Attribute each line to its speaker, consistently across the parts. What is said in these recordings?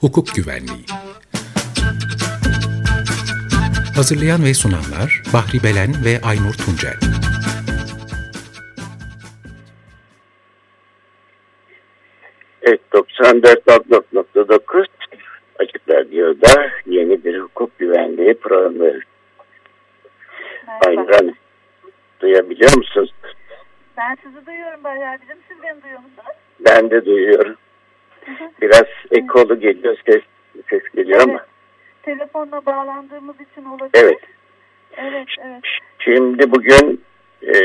Speaker 1: hukuk güvenliği. Hazırlayan ve sunanlar Bahri Belen ve Aynur Tuncel.
Speaker 2: Evet 94.9 Açık Radyo'da yeni bir hukuk güvenliği programı. Aynur duyabiliyor musunuz?
Speaker 3: Ben sizi duyuyorum Bahri abicim. Siz beni duyuyor musunuz?
Speaker 2: Ben de duyuyorum. Biraz ekolu geliyor ses, ses geliyor
Speaker 3: Evet.
Speaker 2: ama.
Speaker 3: Telefonla bağlandığımız için olabilir.
Speaker 2: Evet.
Speaker 3: Evet, evet.
Speaker 2: Şimdi bugün e,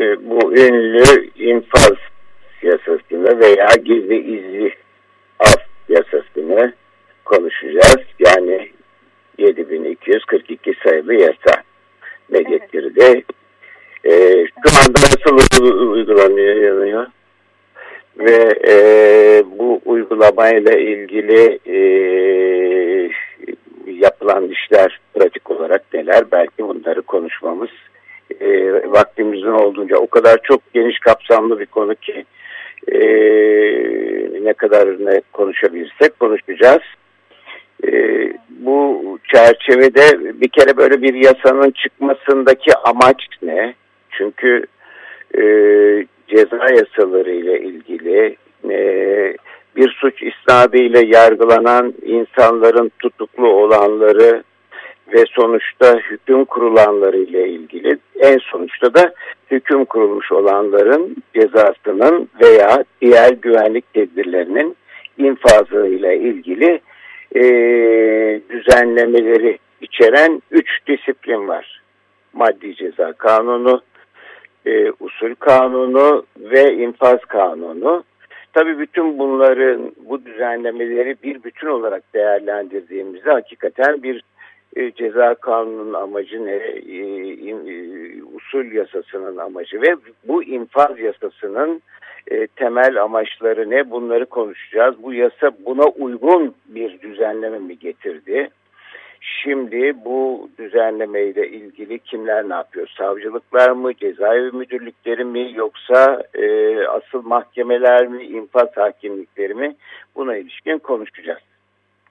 Speaker 2: e, bu ünlü infaz yasasını veya gizli izli af yasasını konuşacağız. Yani 7242 sayılı yasa ne
Speaker 3: Evet.
Speaker 2: getirdi? E, şu anda nasıl uygulanıyor? Ve e, bu uygulamayla ilgili e, yapılan işler pratik olarak neler? Belki bunları konuşmamız e, vaktimizin olduğunca o kadar çok geniş kapsamlı bir konu ki e, ne kadar ne konuşabilirsek konuşacağız. E, bu çerçevede bir kere böyle bir yasanın çıkmasındaki amaç ne? Çünkü e, ceza yasaları ile ilgili e, bir suç isnadıyla yargılanan insanların tutuklu olanları ve sonuçta hüküm kurulanları ile ilgili en sonuçta da hüküm kurulmuş olanların cezasının veya diğer güvenlik tedbirlerinin infazı ile ilgili e, düzenlemeleri içeren üç disiplin var. Maddi ceza kanunu, e, usul kanunu ve infaz kanunu. Tabii bütün bunların bu düzenlemeleri bir bütün olarak değerlendirdiğimizde hakikaten bir e, ceza kanunun amacı ne, e, e, usul yasasının amacı ve bu infaz yasasının e, temel amaçları ne bunları konuşacağız. Bu yasa buna uygun bir düzenleme mi getirdi? Şimdi bu düzenlemeyle ilgili kimler ne yapıyor? Savcılıklar mı, cezaevi müdürlükleri mi yoksa e, asıl mahkemeler mi, infaz hakimlikleri mi? Buna ilişkin konuşacağız.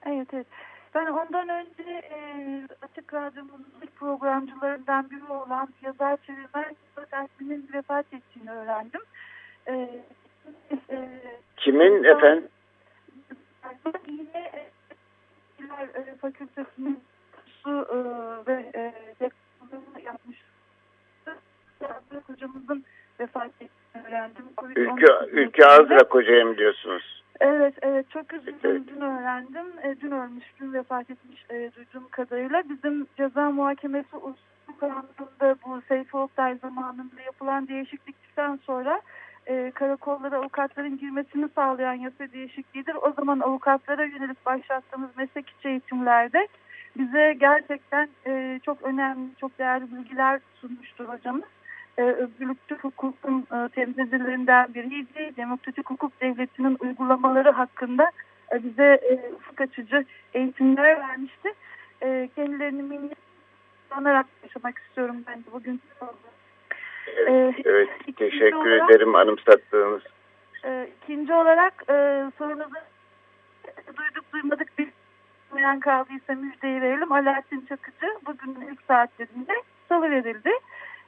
Speaker 3: Evet, evet. Ben ondan önce e, Açık Radyo'nun ilk programcılarından biri olan yazar çevirmen Ersin'in vefat ettiğini öğrendim. E, e,
Speaker 2: Kimin efendim?
Speaker 3: yine İlahiyatlar, e, Fakültesi'nin su e, ve e, yapmış hocamızın vefat ettiğini öğrendim.
Speaker 2: Ülke, ülke Azra Kocayım diyorsunuz.
Speaker 3: Evet, evet. Çok üzüldüm.
Speaker 2: Evet.
Speaker 3: Dün öğrendim. E, dün ölmüş, dün vefat etmiş e, duyduğum kadarıyla. Bizim ceza muhakemesi usulü kanununda bu Seyfi Oktay zamanında yapılan değişiklikten sonra e, karakollara avukatların girmesini sağlayan yasa değişikliğidir. O zaman avukatlara yönelik başlattığımız meslek içi eğitimlerde bize gerçekten e, çok önemli, çok değerli bilgiler sunmuştur hocamız. E, özgürlükçü hukukun e, temsilcilerinden biriydi. Demokratik hukuk devletinin uygulamaları hakkında e, bize e, ufuk açıcı eğitimler vermişti. E, kendilerini minnetanarak yaşamak istiyorum ben de bugün.
Speaker 2: Evet,
Speaker 3: Ee,
Speaker 2: evet teşekkür
Speaker 3: olarak-
Speaker 2: ederim anımsattığınız.
Speaker 3: E, ikinci olarak e, sorunuzu duyduk duymadık bir duymayan kaldıysa müjdeyi verelim. Alaaddin Çakıcı bugünün ilk saatlerinde salıverildi.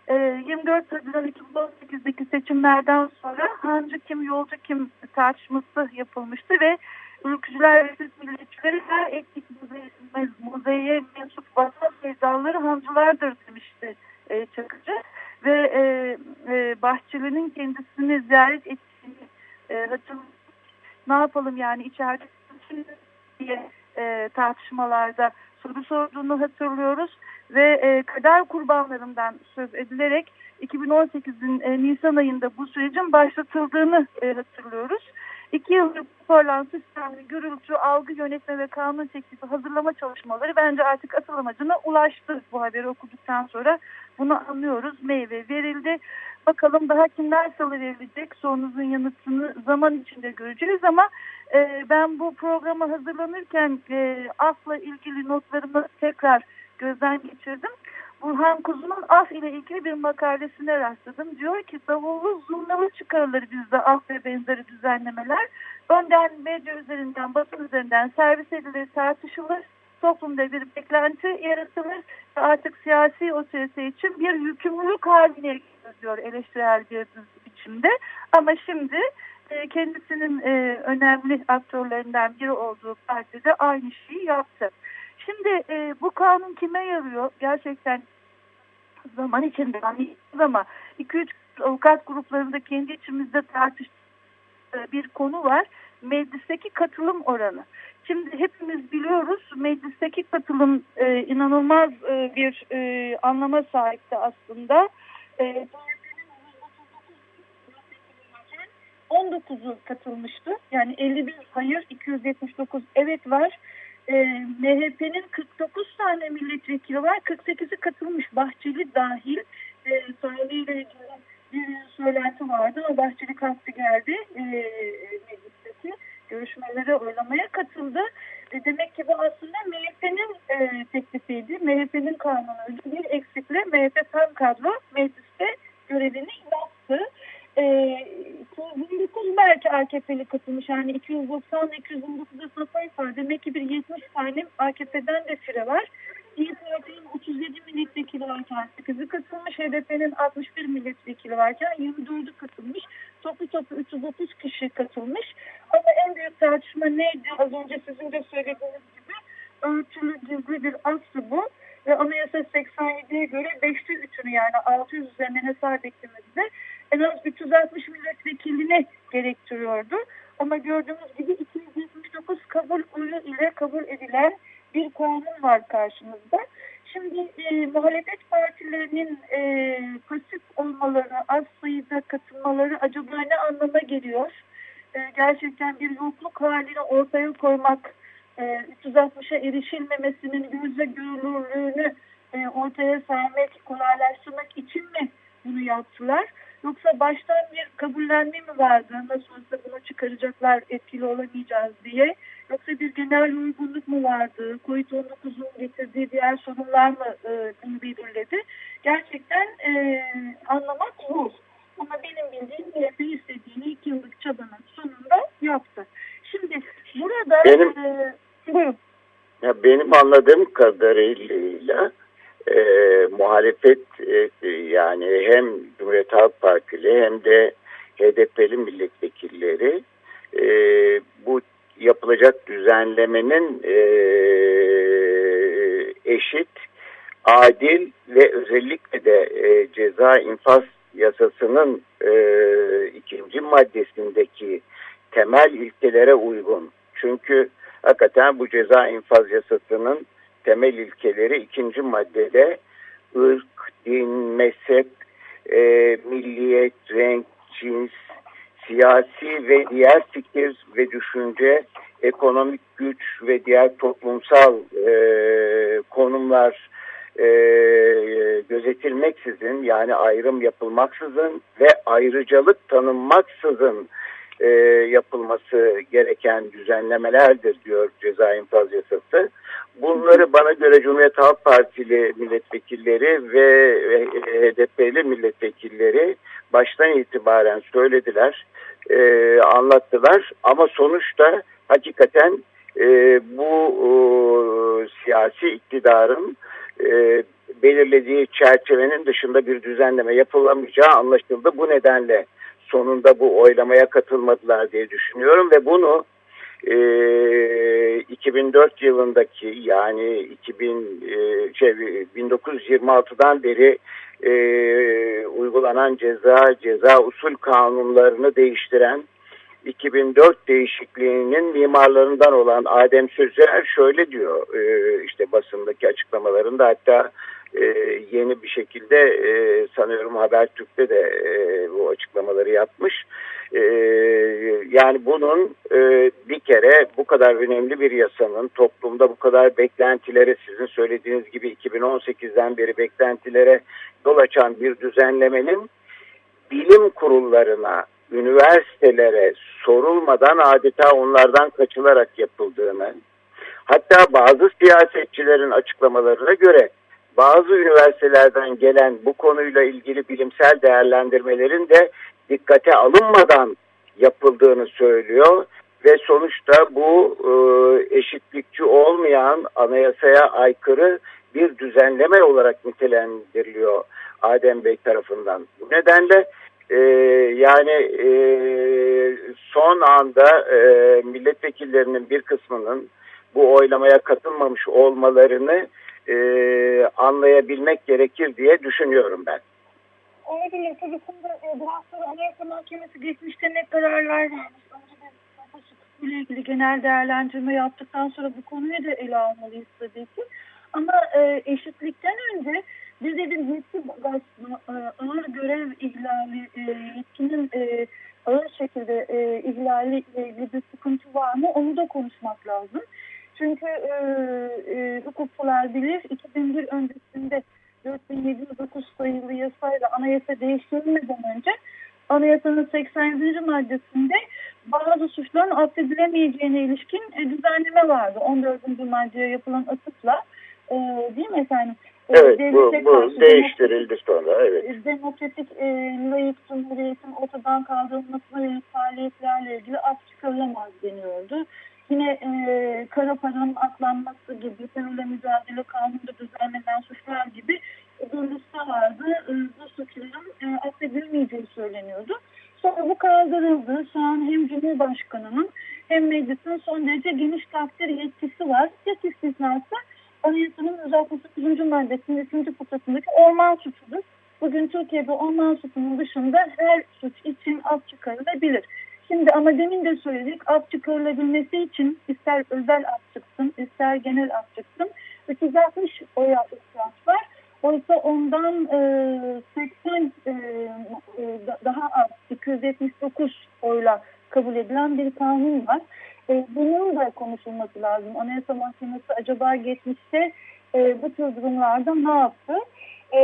Speaker 3: E, 24 Haziran 2018'deki seçimlerden sonra hancı kim yolcu kim tartışması yapılmıştı ve ülkücüler ve Türk milliyetçileri her etnik muzeye mensup vatan sevdaları hancılardır demişti e, Çakıcı. Ve e, e, Bahçeli'nin kendisini ziyaret ettiğini e, hatırlıyorum. Ne yapalım yani içeride diye e, tartışmalarda soru sorduğunu hatırlıyoruz ve e, kader kurbanlarından söz edilerek 2018'in e, Nisan ayında bu sürecin başlatıldığını e, hatırlıyoruz. İki yıldır parlayan sistemli gürültü, algı yönetme ve kanun teklifi hazırlama çalışmaları bence artık asıl amacına ulaştı bu haberi okuduktan sonra. Bunu anlıyoruz. Meyve verildi. Bakalım daha kimler salı verilecek sorunuzun yanıtını zaman içinde göreceğiz ama e, ben bu programa hazırlanırken e, afla ilgili notlarımı tekrar gözden geçirdim. Burhan Kuzu'nun af ile ilgili bir makalesine rastladım. Diyor ki davullu zurnalı çıkarılır bizde af ve benzeri düzenlemeler. Önden medya üzerinden, basın üzerinden servis edilir, tartışılır. Toplumda bir beklenti yaratılır artık siyasi otorite için bir yükümlülük haline diyor eleştirel bir biçimde. Ama şimdi e, kendisinin e, önemli aktörlerinden biri olduğu partide aynı şeyi yaptı. Şimdi e, bu kanun kime yarıyor? Gerçekten zaman içinde ama 2-3 avukat gruplarında kendi içimizde tartıştığımız bir konu var. Meclisteki katılım oranı. Şimdi hepimiz biliyoruz meclisteki katılım e, inanılmaz e, bir e, anlama sahipti aslında. E, 19'u katılmıştı. Yani 51 hayır, 279 evet var. E, MHP'nin 49 tane milletvekili var. 48'i katılmış. Bahçeli dahil. E, Sarı'yla ilgili bir söylenti vardı ama Bahçeli kalktı geldi e, meclisteki görüşmelere oylamaya katıldı. E, demek ki bu aslında MHP'nin e, teklifiydi. MHP'nin kanunuydu. Bir eksikle MHP tam kadro mecliste görevini yaptı. E, 229 belki AKP'li katılmış. Yani 290 ile 229 arasında fark var. Demek ki bir 70 tane AKP'den de fire var. İyi Parti'nin 37 milletvekili varken 8'i katılmış. HDP'nin 61 milletvekili varken 24'ü katılmış. Toplu toplu 330 kişi katılmış. Ama en büyük tartışma neydi? Az önce sizin de söylediğiniz gibi örtülü gizli bir aktı bu. Ve Anayasa 87'ye göre 5'te 3'ünü yani 600 üzerinden hesap ettiğimizde en az 360 milletvekilini gerektiriyordu. Ama gördüğümüz gibi 279 kabul oyu ile kabul edilen bir kanun var karşımızda. Şimdi e, muhalefet partilerinin e, pasif olmaları, az sayıda katılmaları acaba ne anlama geliyor? E, gerçekten bir yokluk halini ortaya koymak, e, 360'a erişilmemesinin gözle görülürlüğünü e, ortaya sermek, kolaylaştırmak için mi bunu yaptılar? Yoksa baştan bir kabullenme mi vardı? Nasıl olsa bunu çıkaracaklar etkili olamayacağız diye. Yoksa bir genel uygunluk mu vardı? Covid-19'un getirdiği diğer sorunlar mı e, bunu belirledi? Gerçekten e, anlamak zor. Ama benim bildiğim MHP istediğini iki yıllık çabanın sonunda yaptı. Şimdi burada...
Speaker 2: Benim, e, buyurun. Ya benim anladığım kadarıyla e, muhalefet e, yani hem Cumhuriyet Halk Partili hem de HDP'li milletvekilleri e, bu yapılacak düzenlemenin e, eşit, adil ve özellikle de e, ceza infaz yasasının e, ikinci maddesindeki temel ilkelere uygun. Çünkü hakikaten bu ceza infaz yasasının temel ilkeleri ikinci maddede ırk, din, mezhep, milliyet, renk, cins, siyasi ve diğer fikir ve düşünce, ekonomik güç ve diğer toplumsal e, konumlar e, gözetilmeksizin yani ayrım yapılmaksızın ve ayrıcalık tanınmaksızın e, yapılması gereken düzenlemelerdir diyor ceza infaz yasası. Bunları bana göre Cumhuriyet Halk Partili milletvekilleri ve HDP'li milletvekilleri baştan itibaren söylediler, e, anlattılar. Ama sonuçta hakikaten e, bu e, siyasi iktidarın e, belirlediği çerçevenin dışında bir düzenleme yapılamayacağı anlaşıldı. Bu nedenle sonunda bu oylamaya katılmadılar diye düşünüyorum ve bunu e, 2004 yılındaki yani 2000 e, şey 1926'dan beri e, uygulanan ceza ceza usul kanunlarını değiştiren 2004 değişikliğinin mimarlarından olan Adem Sözer şöyle diyor e, işte basındaki açıklamalarında hatta e, yeni bir şekilde e, sanıyorum Habertürk'te de e, bu açıklamaları yapmış. E, yani bunun e, bir kere bu kadar önemli bir yasanın toplumda bu kadar beklentilere sizin söylediğiniz gibi 2018'den beri beklentilere yol açan bir düzenlemenin bilim kurullarına, üniversitelere sorulmadan adeta onlardan kaçılarak yapıldığını, hatta bazı siyasetçilerin açıklamalarına göre bazı üniversitelerden gelen bu konuyla ilgili bilimsel değerlendirmelerin de dikkate alınmadan yapıldığını söylüyor ve sonuçta bu e, eşitlikçi olmayan anayasaya aykırı bir düzenleme olarak nitelendiriliyor Adem Bey tarafından. Bu nedenle e, yani e, son anda e, milletvekillerinin bir kısmının bu oylamaya katılmamış olmalarını e, anlayabilmek gerekir diye düşünüyorum ben.
Speaker 3: Olabilir. Tabii e, daha sonra Anayasa Mahkemesi geçmişte ne kararlar vermiş. Önce ile ilgili genel değerlendirme yaptıktan sonra bu konuyu da ele almalıyız tabii ki. Ama e, eşitlikten önce bir de bir yetki e, ağır görev ihlali, e, yetkinin e, ağır şekilde e, ihlali ile ilgili bir sıkıntı var mı onu da konuşmak lazım. Çünkü e, e, hukukçular bilir 2001 öncesinde 4709 sayılı yasayla anayasa değiştirilmeden önce anayasanın 87. maddesinde bazı suçların affedilemeyeceğine ilişkin e, düzenleme vardı. 14. maddeye yapılan atıfla e, değil mi efendim?
Speaker 2: E, evet bu, bu değiştirildi sonra evet.
Speaker 3: E, demokratik e, layık cumhuriyetin ortadan kaldırılmasına ve faaliyetlerle ilgili af çıkarılamaz deniyordu. Yine e, kara paranın aklanması gibi, terörle mücadele kanunda düzenlenen suçlar gibi liste vardı. E, bu suçların e, affedilmeyeceği söyleniyordu. Sonra bu kaldırıldı. Şu an hem Cumhurbaşkanı'nın hem meclisin son derece geniş takdir yetkisi var. Tek istisnası Anayasanın 168. maddesinin 3. fıkrasındaki orman suçudur. Bugün Türkiye'de orman suçunun dışında her suç için af çıkarılabilir. Şimdi ama demin de söyledik af çıkarılabilmesi için ister özel af çıksın ister genel af çıksın 360 oya ihtiyaç var. Oysa ondan e, 80 e, e, daha az 279 oyla kabul edilen bir kanun var. E, bunun da konuşulması lazım. Anayasa Mahkemesi acaba geçmişte e, bu tür durumlarda ne yaptı? E,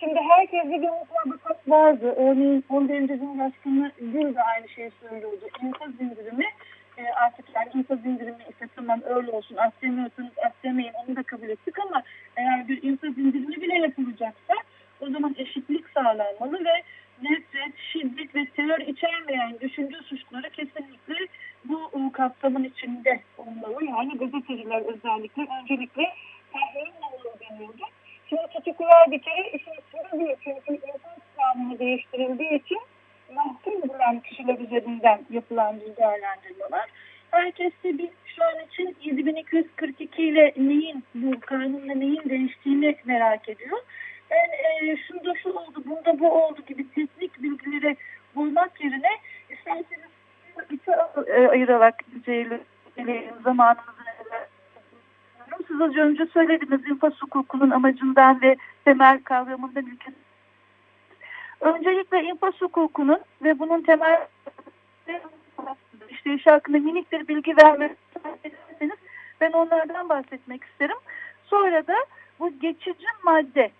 Speaker 3: şimdi herkes bir mutabıkat vardı. Örneğin 11. Cumhurbaşkanı Gül de aynı şeyi söylüyordu. İnfaz indirimi e, artık yani infaz indirimi ise tamam öyle olsun astemiyorsanız astemeyin onu da kabul ettik ama eğer bir infaz indirimi bile yapılacaksa o zaman eşitlik sağlanmalı ve nefret, şiddet ve terör içermeyen düşünce suçları kesinlikle bu e, kapsamın içinde olmalı. Yani gazeteciler özellikle öncelikle tahliye olmalı deniyordu. Şimdi tutuklular bir kere işin içinde değil. Çünkü insan kanunu değiştirildiği için mahkum bulan kişiler üzerinden yapılan bir değerlendirme. Herkes de bir şu an için 7242 ile neyin bu kanunla neyin değiştiğini merak ediyor. Ben e, şunda şu oldu, bunda bu oldu gibi teknik bilgileri bulmak yerine isterseniz iki e, ayırarak düzeyli zamanımızı siz az önce söylediniz infaz hukukunun amacından ve temel kavramından ülke. Öncelikle infaz hukukunun ve bunun temel işte iş hakkında minik bir bilgi vermek isterseniz ben onlardan bahsetmek isterim. Sonra da bu geçici madde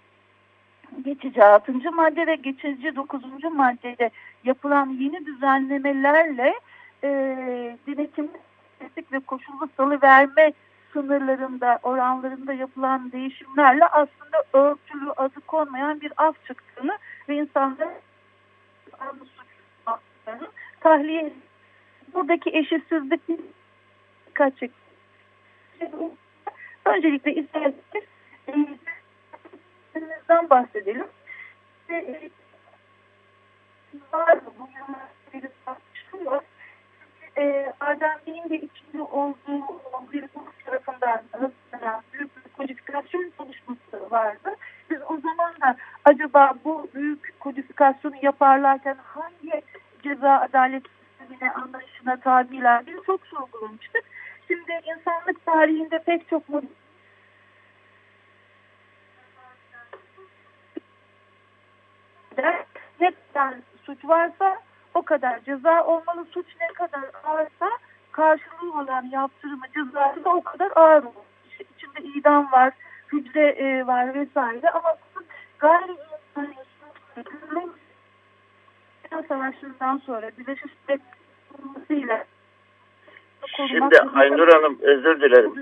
Speaker 3: geçici 6. madde ve geçici 9. maddede yapılan yeni düzenlemelerle e, denetim ve koşullu salı verme sınırlarında, oranlarında yapılan değişimlerle aslında örtülü adı konmayan bir af çıktığını ve insanların tahliye buradaki eşitsizlik dikkat çekti. Öncelikle isterseniz e, bahsedelim. Var bu bir tartışılıyor. E, Adem Bey'in de içinde olduğu bir tarafından hazırlanan büyük bir kodifikasyon çalışması vardı. Biz o zaman da acaba bu büyük kodifikasyonu yaparlarken hangi ceza adalet sistemine anlayışına tabilerdi çok sorgulamıştık. Şimdi insanlık tarihinde pek çok ne kadar suç varsa o kadar ceza olmalı. Suç ne kadar ağırsa karşılığı olan yaptırımı cezası da o kadar ağır olur. İşte içinde idam var, hücre e, var vesaire ama gayri insani savaşlarından sonra Birleşik Milletler
Speaker 2: Şimdi Aynur Hanım özür dilerim.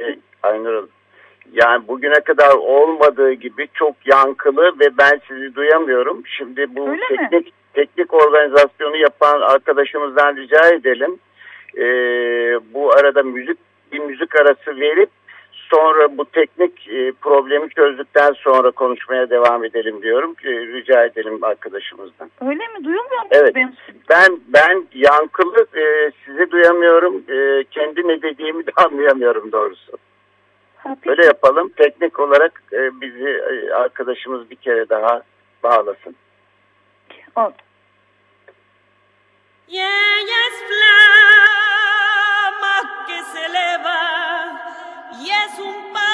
Speaker 2: Ee, Aynur Hanım Yani bugüne kadar olmadığı gibi çok yankılı ve ben sizi duyamıyorum. Şimdi bu
Speaker 3: Öyle
Speaker 2: teknik
Speaker 3: mi?
Speaker 2: Teknik organizasyonu yapan arkadaşımızdan rica edelim. Ee, bu arada müzik bir müzik arası verip sonra bu teknik e, problemi çözdükten sonra konuşmaya devam edelim diyorum. Ee, rica edelim arkadaşımızdan.
Speaker 3: Öyle mi? Duyulmuyor mu?
Speaker 2: Evet.
Speaker 3: Benim...
Speaker 2: Ben ben yankılı e, sizi duyamıyorum. E, kendi ne dediğimi de anlayamıyorum doğrusu.
Speaker 3: Ha, peki.
Speaker 2: Böyle yapalım. Teknik olarak e, bizi e, arkadaşımız bir kere daha bağlasın.
Speaker 4: Y ella es flama que se eleva y es un pájaro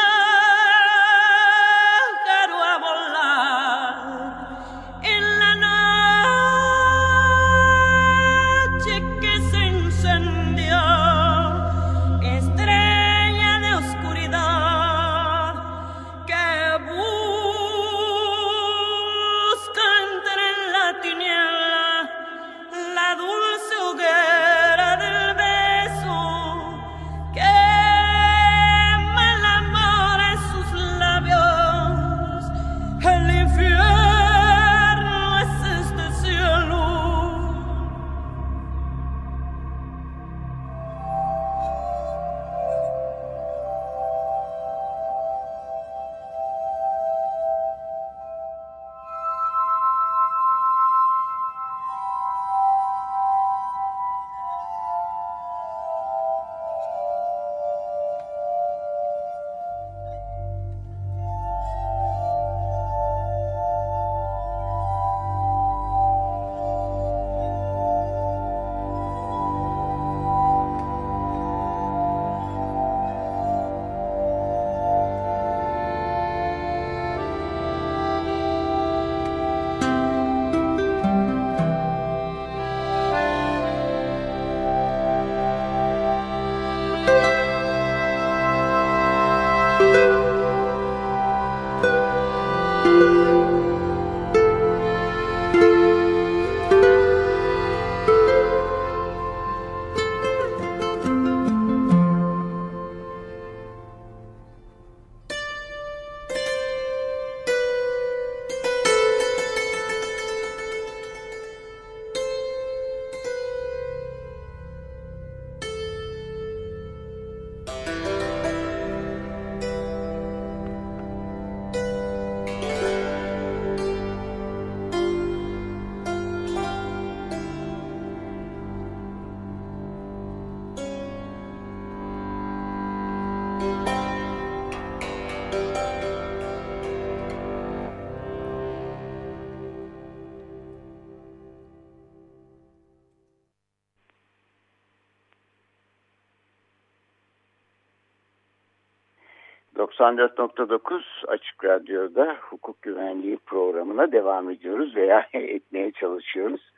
Speaker 2: ...94.9 Açık Radyo'da hukuk güvenliği programına devam ediyoruz veya etmeye çalışıyoruz.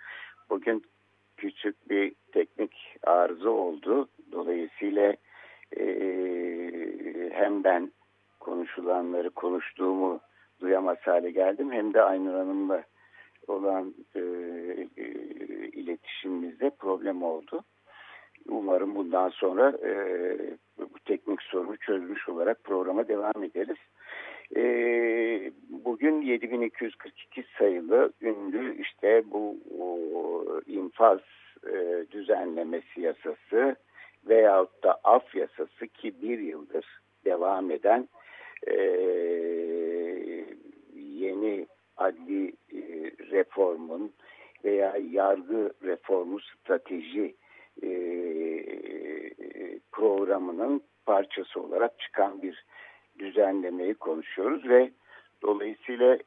Speaker 2: Bugün küçük bir teknik arıza oldu. Dolayısıyla e, hem ben konuşulanları konuştuğumu duyamaz hale geldim... ...hem de Aynur Hanım'la olan e, e, iletişimimizde problem oldu. Umarım bundan sonra e, bu teknik sorunu çözmüş olarak programa devam ederiz. E, bugün 7242 sayılı ünlü işte bu o, infaz e, düzenlemesi yasası veyahut da af yasası ki bir yıldır devam eden e, yeni adli e, reformun veya yargı reformu strateji e, programının parçası olarak çıkan bir düzenlemeyi konuşuyoruz ve dolayısıyla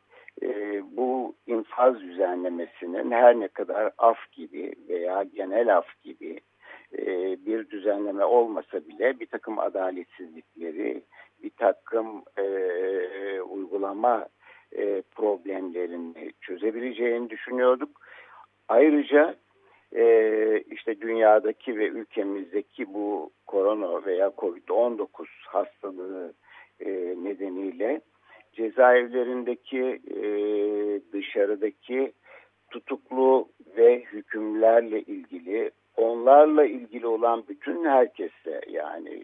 Speaker 2: e, bu infaz düzenlemesinin her ne kadar af gibi veya genel af gibi e, bir düzenleme olmasa bile bir takım adaletsizlikleri, bir takım e, uygulama e, problemlerini çözebileceğini düşünüyorduk. Ayrıca e, işte dünyadaki ve ülkemizdeki bu korona veya Covid-19 hastalığı e, nedeniyle cezaevlerindeki e, dışarıdaki tutuklu ve hükümlerle ilgili onlarla ilgili olan bütün herkesle yani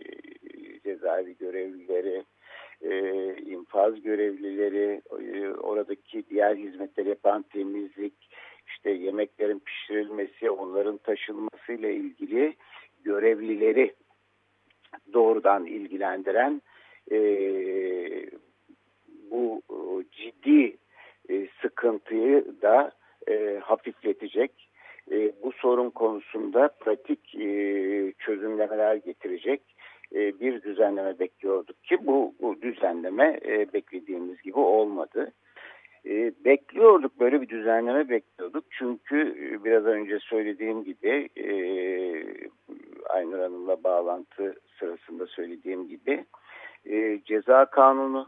Speaker 2: cezaevi görevlileri e, infaz görevlileri, e, oradaki diğer hizmetler yapan temizlik, işte yemeklerin pişirilmesi, onların taşınmasıyla ilgili görevlileri doğrudan ilgilendiren e, bu e, ciddi e, sıkıntıyı da e, hafifletecek. E, bu sorun konusunda pratik e, çözümlemeler getirecek e, bir düzenleme bekliyorduk ki bu, bu düzenleme e, beklediğimiz gibi olmadı. E, bekliyorduk böyle bir düzenleme bekliyorduk çünkü e, biraz önce söylediğim gibi e, Aynur Hanım'la bağlantı sırasında söylediğim gibi e, ceza kanunu,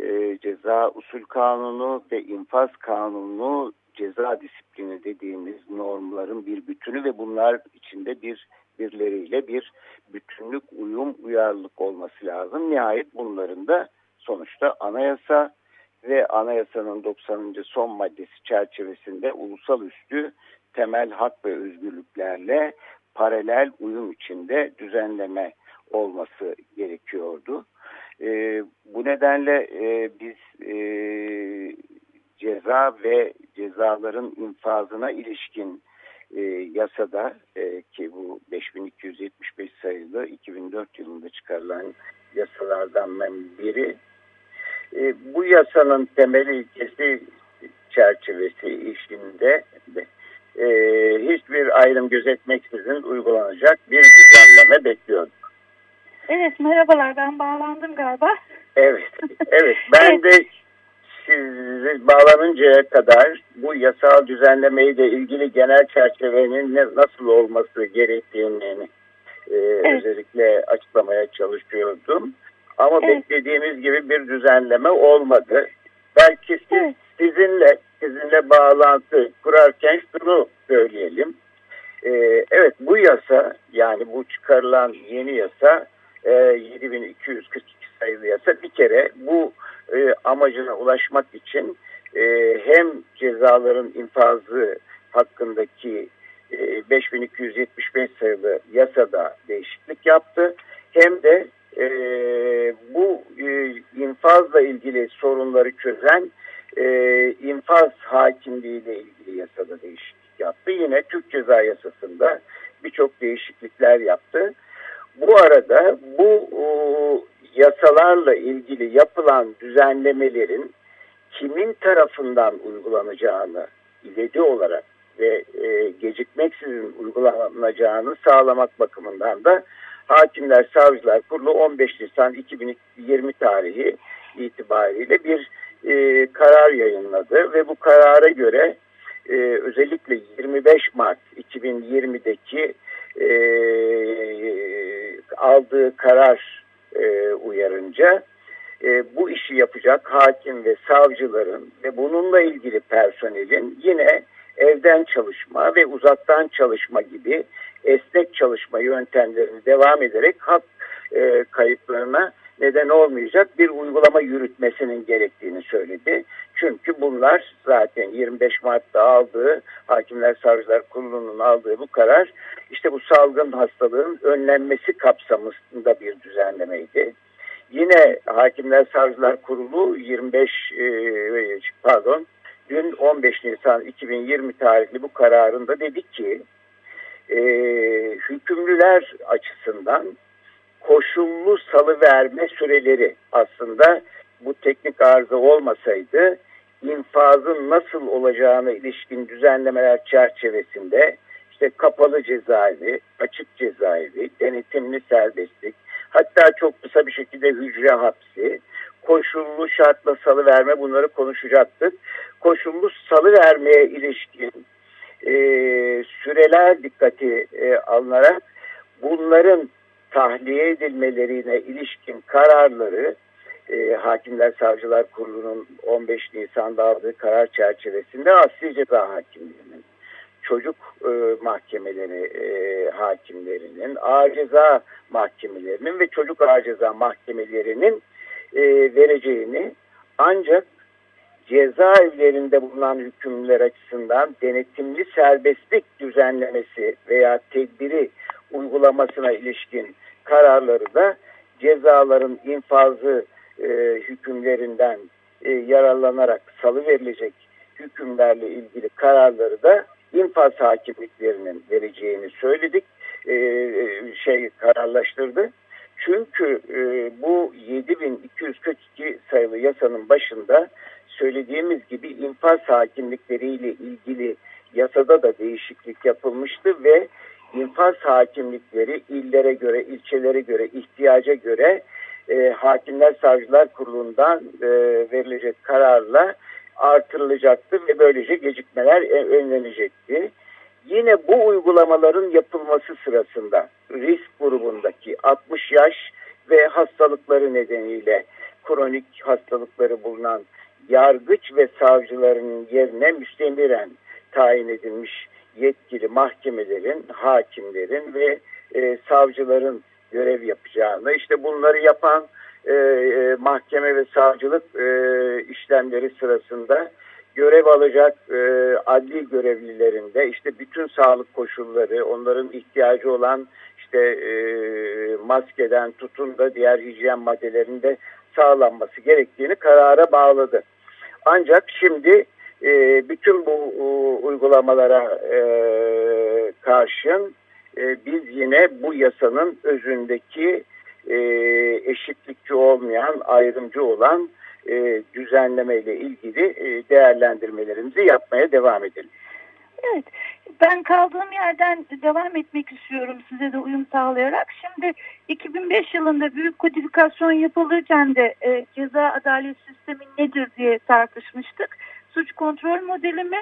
Speaker 2: e, ceza usul kanunu ve infaz kanunu ceza disiplini dediğimiz normların bir bütünü ve bunlar içinde bir birbirleriyle bir bütünlük, uyum, uyarlılık olması lazım. Nihayet bunların da sonuçta anayasa ve anayasanın 90. son maddesi çerçevesinde ulusal üstü temel hak ve özgürlüklerle paralel uyum içinde düzenleme olması gerekiyordu. E, bu nedenle e, biz e, ceza ve cezaların infazına ilişkin e, yasada e, ki bu 5275 sayılı 2004 yılında çıkarılan yasalardan biri e, bu yasanın temel ilkesi çerçevesi işinde e, hiçbir ayrım gözetmeksizin uygulanacak bir düzenleme bekliyorduk.
Speaker 3: Evet merhabalar ben bağlandım galiba.
Speaker 2: Evet, evet ben de siz bağlanıncaya kadar bu yasal düzenlemeyi de ilgili genel çerçevenin ne, nasıl olması gerektiğini e, evet. özellikle açıklamaya çalışıyordum. Ama evet. beklediğimiz gibi bir düzenleme olmadı. Belki siz, evet. sizinle sizinle bağlantı kurarken şunu söyleyelim. Ee, evet bu yasa yani bu çıkarılan yeni yasa e, 7242 sayılı yasa bir kere bu e, amacına ulaşmak için e, hem cezaların infazı hakkındaki e, 5275 sayılı yasada değişiklik yaptı. Hem de infazla ilgili sorunları çözen e, infaz hakimliği ile ilgili yasada değişiklik yaptı. Yine Türk Ceza Yasası'nda birçok değişiklikler yaptı. Bu arada bu yasalarla ilgili yapılan düzenlemelerin kimin tarafından uygulanacağını ivedi olarak ve e, gecikmeksizin uygulanacağını sağlamak bakımından da Hakimler Savcılar Kurulu 15 Nisan 2020 tarihi itibariyle bir e, karar yayınladı ve bu karara göre e, özellikle 25 Mart 2020'deki e, aldığı karar e, uyarınca e, bu işi yapacak hakim ve savcıların ve bununla ilgili personelin yine evden çalışma ve uzaktan çalışma gibi esnek çalışma yöntemlerini devam ederek hak e, kayıplarına neden olmayacak bir uygulama yürütmesinin gerektiğini söyledi. Çünkü bunlar zaten 25 Mart'ta aldığı Hakimler Savcılar Kurulu'nun aldığı bu karar işte bu salgın hastalığın önlenmesi kapsamında bir düzenlemeydi. Yine Hakimler Savcılar Kurulu 25 e, pardon dün 15 Nisan 2020 tarihli bu kararında dedi ki e, hükümlüler açısından koşullu salı verme süreleri aslında bu teknik arıza olmasaydı infazın nasıl olacağına ilişkin düzenlemeler çerçevesinde işte kapalı cezaevi, açık cezaevi, denetimli serbestlik, hatta çok kısa bir şekilde hücre hapsi, koşullu şartla salı verme bunları konuşacaktık. Koşullu salı vermeye ilişkin e, süreler dikkati e, alınarak bunların tahliye edilmelerine ilişkin kararları e, Hakimler Savcılar Kurulu'nun 15 Nisan'da aldığı karar çerçevesinde asli ceza hakimliğinin, çocuk e, mahkemeleri e, hakimlerinin, ağır ceza mahkemelerinin ve çocuk ağır ceza mahkemelerinin e, vereceğini ancak cezaevlerinde bulunan hükümler açısından denetimli serbestlik düzenlemesi veya tedbiri uygulamasına ilişkin kararları da cezaların infazı e, hükümlerinden e, yararlanarak salı verilecek hükümlerle ilgili kararları da infaz hakimliklerinin vereceğini söyledik. E, e şey kararlaştırdı. Çünkü e, bu 7242 sayılı yasanın başında söylediğimiz gibi infaz hakimlikleriyle ilgili yasada da değişiklik yapılmıştı ve infaz hakimlikleri illere göre, ilçelere göre, ihtiyaca göre e, Hakimler Savcılar Kurulu'ndan e, verilecek kararla artırılacaktı ve böylece gecikmeler e, önlenecekti. Yine bu uygulamaların yapılması sırasında risk grubundaki 60 yaş ve hastalıkları nedeniyle kronik hastalıkları bulunan yargıç ve savcıların yerine müstemiren tayin edilmiş yetkili mahkemelerin, hakimlerin ve e, savcıların görev yapacağını, işte bunları yapan e, e, mahkeme ve savcılık e, işlemleri sırasında görev alacak e, adli görevlilerinde işte bütün sağlık koşulları, onların ihtiyacı olan işte e, maskeden tutun da diğer hijyen maddelerinde sağlanması gerektiğini karara bağladı. Ancak şimdi e, bütün bu e, uygulamalara e, karşın e, biz yine bu yasanın özündeki e, eşitlikçi olmayan, ayrımcı olan e, düzenleme ile ilgili e, değerlendirmelerimizi yapmaya devam edelim.
Speaker 3: Evet, ben kaldığım yerden devam etmek istiyorum size de uyum sağlayarak. Şimdi 2005 yılında büyük kodifikasyon yapılırken de e, ceza adalet sistemi nedir diye tartışmıştık. Suç kontrol modeli mi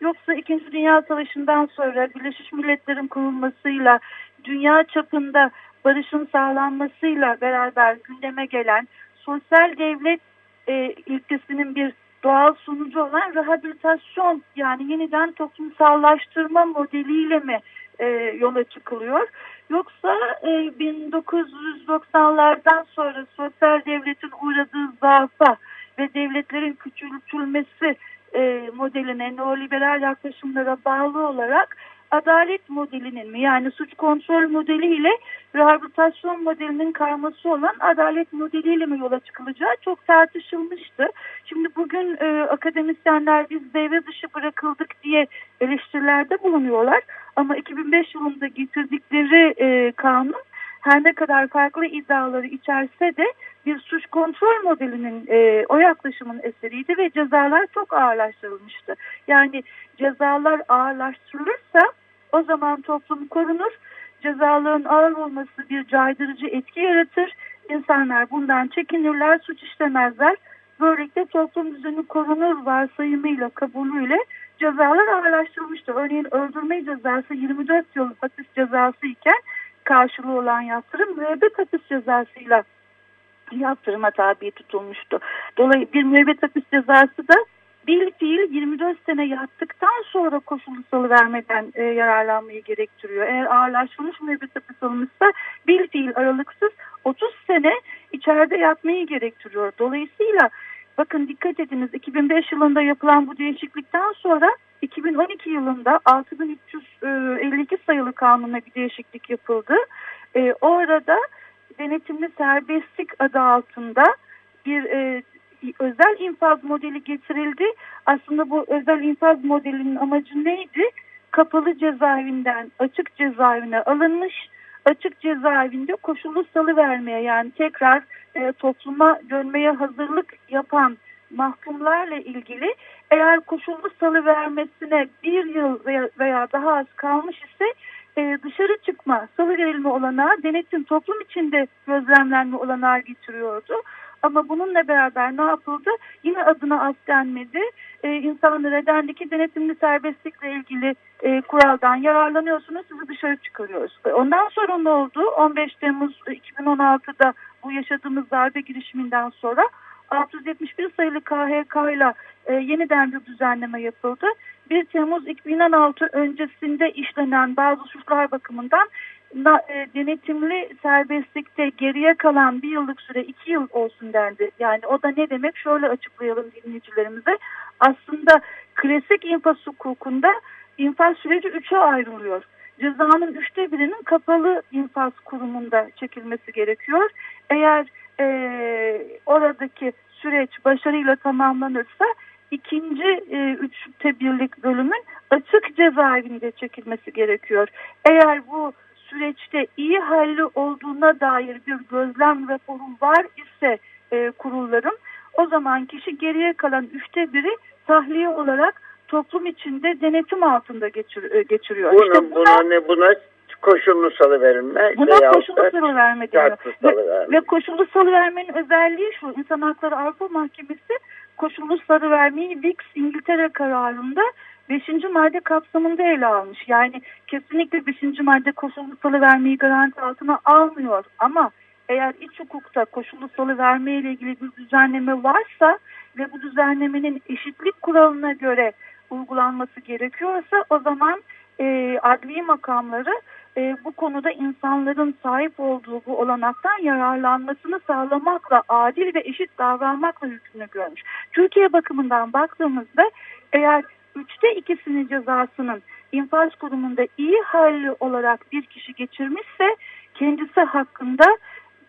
Speaker 3: yoksa 2. Dünya Savaşı'ndan sonra Birleşmiş Milletler'in kurulmasıyla dünya çapında barışın sağlanmasıyla beraber gündeme gelen sosyal devlet e, ilkesinin bir doğal sonucu olan rehabilitasyon yani yeniden toplumsallaştırma modeliyle mi e, yola çıkılıyor? Yoksa e, 1990'lardan sonra sosyal devletin uğradığı zaafa ve devletlerin küçültülmesi e, modeline neoliberal yaklaşımlara bağlı olarak adalet modelinin mi yani suç kontrol modeliyle rehabilitasyon modelinin karması olan adalet modeliyle mi yola çıkılacağı çok tartışılmıştı. Şimdi bugün e, akademisyenler biz devre dışı bırakıldık diye eleştirilerde bulunuyorlar ama 2005 yılında getirdikleri e, kanun her ne kadar farklı iddiaları içerse de bir suç kontrol modelinin e, o yaklaşımın eseriydi ve cezalar çok ağırlaştırılmıştı. Yani cezalar ağırlaştırılırsa o zaman toplum korunur, cezaların ağır olması bir caydırıcı etki yaratır, insanlar bundan çekinirler, suç işlemezler. Böylelikle toplum düzeni korunur varsayımıyla, kabulüyle cezalar ağırlaştırılmıştır. Örneğin öldürme cezası 24 yıl hapis cezası iken karşılığı olan yaptırım müebbet hapis cezasıyla yaptırıma tabi tutulmuştu. Dolayısıyla bir müebbet hapis cezası da bir fiil 24 sene yattıktan sonra koşullu salı vermeden e, yararlanmayı gerektiriyor. Eğer ağırlaşmış müebbet hapis alınmışsa bir fiil aralıksız 30 sene içeride yatmayı gerektiriyor. Dolayısıyla bakın dikkat ediniz 2005 yılında yapılan bu değişiklikten sonra 2012 yılında 6352 sayılı kanuna bir değişiklik yapıldı. E, o arada denetimli serbestlik adı altında bir e, özel infaz modeli getirildi. Aslında bu özel infaz modelinin amacı neydi? Kapalı cezaevinden açık cezaevine alınmış, açık cezaevinde koşullu salı vermeye yani tekrar e, topluma dönmeye hazırlık yapan mahkumlarla ilgili eğer koşullu salı vermesine bir yıl veya, veya daha az kalmış ise e, dışarı çıkma, salı verilme olanağı denetim toplum içinde gözlemlenme olanağı getiriyordu. Ama bununla beraber ne yapıldı? Yine adına az denmedi. E, insanlara dendi ki denetimli serbestlikle ilgili e, kuraldan yararlanıyorsunuz sizi dışarı çıkarıyoruz. E, ondan sonra ne oldu? 15 Temmuz 2016'da bu yaşadığımız darbe girişiminden sonra 671 sayılı KHK ile e, yeniden bir düzenleme yapıldı. 1 Temmuz 2016 öncesinde işlenen bazı suçlar bakımından e, denetimli serbestlikte geriye kalan bir yıllık süre iki yıl olsun dendi. Yani o da ne demek? Şöyle açıklayalım dinleyicilerimize. Aslında klasik infaz hukukunda infaz süreci üçe ayrılıyor. Cezanın üçte birinin kapalı infaz kurumunda çekilmesi gerekiyor. Eğer e, oradaki süreç başarıyla tamamlanırsa ikinci e, üçte birlik bölümün açık cezaevinde çekilmesi gerekiyor. Eğer bu süreçte iyi halli olduğuna dair bir gözlem raporu var ise e, kurulların o zaman kişi geriye kalan üçte biri tahliye olarak toplum içinde denetim altında geçir, e, geçiriyor.
Speaker 2: Bunun,
Speaker 3: işte buna,
Speaker 2: buna, ne, buna koşullu salıverilme.
Speaker 3: buna koşullu salıverme deniyor.
Speaker 2: şartsız
Speaker 3: Ve, ve koşullu salıvermenin özelliği şu. İnsan Hakları Avrupa Mahkemesi koşullu salıvermeyi Wix İngiltere kararında 5. madde kapsamında ele almış. Yani kesinlikle 5. madde koşullu salıvermeyi garanti altına almıyor. Ama eğer iç hukukta koşullu salıverme ile ilgili bir düzenleme varsa ve bu düzenlemenin eşitlik kuralına göre uygulanması gerekiyorsa o zaman e, adli makamları e, bu konuda insanların sahip olduğu bu olanaktan yararlanmasını sağlamakla adil ve eşit davranmakla yükümlü görmüş. Türkiye bakımından baktığımızda eğer üçte ikisinin cezasının infaz kurumunda iyi halli olarak bir kişi geçirmişse kendisi hakkında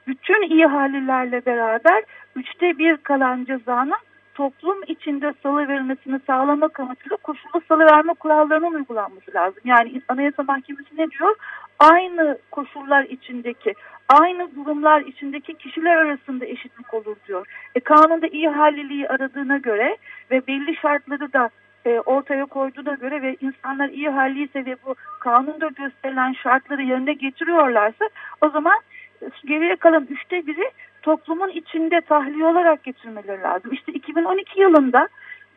Speaker 3: bütün iyi hallilerle beraber üçte bir kalan cezanın toplum içinde salı verilmesini sağlamak amacıyla koşullu salı verme kurallarının uygulanması lazım. Yani Anayasa Mahkemesi ne diyor? Aynı koşullar içindeki, aynı durumlar içindeki kişiler arasında eşitlik olur diyor. E, kanunda iyi halliliği aradığına göre ve belli şartları da e, ortaya koyduğuna göre ve insanlar iyi halliyse ve bu kanunda gösterilen şartları yerine getiriyorlarsa o zaman geriye kalan üçte biri toplumun içinde tahliye olarak getirmeleri lazım. İşte 2012 yılında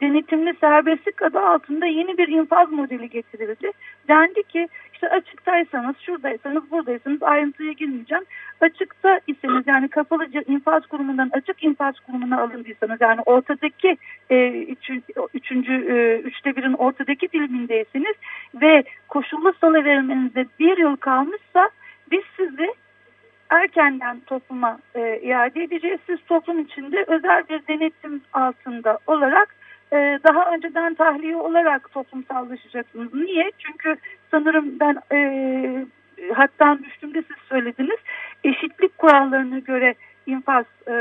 Speaker 3: denetimli serbestlik adı altında yeni bir infaz modeli getirildi. Dendi ki işte açıktaysanız, şuradaysanız, buradaysanız ayrıntıya girmeyeceğim. Açıkta iseniz yani kapalı infaz kurumundan açık infaz kurumuna alındıysanız yani ortadaki e, üçün, üçüncü, e, üçte birin ortadaki dilimindeyseniz ve koşullu salı verilmenizde bir yıl kalmışsa biz sizi erkenden topluma e, iade edeceğiz. Siz toplum içinde özel bir denetim altında olarak e, daha önceden tahliye olarak toplumsallaşacaksınız. Niye? Çünkü sanırım ben e, hattan düştüğümde siz söylediniz. Eşitlik kurallarına göre infaz e,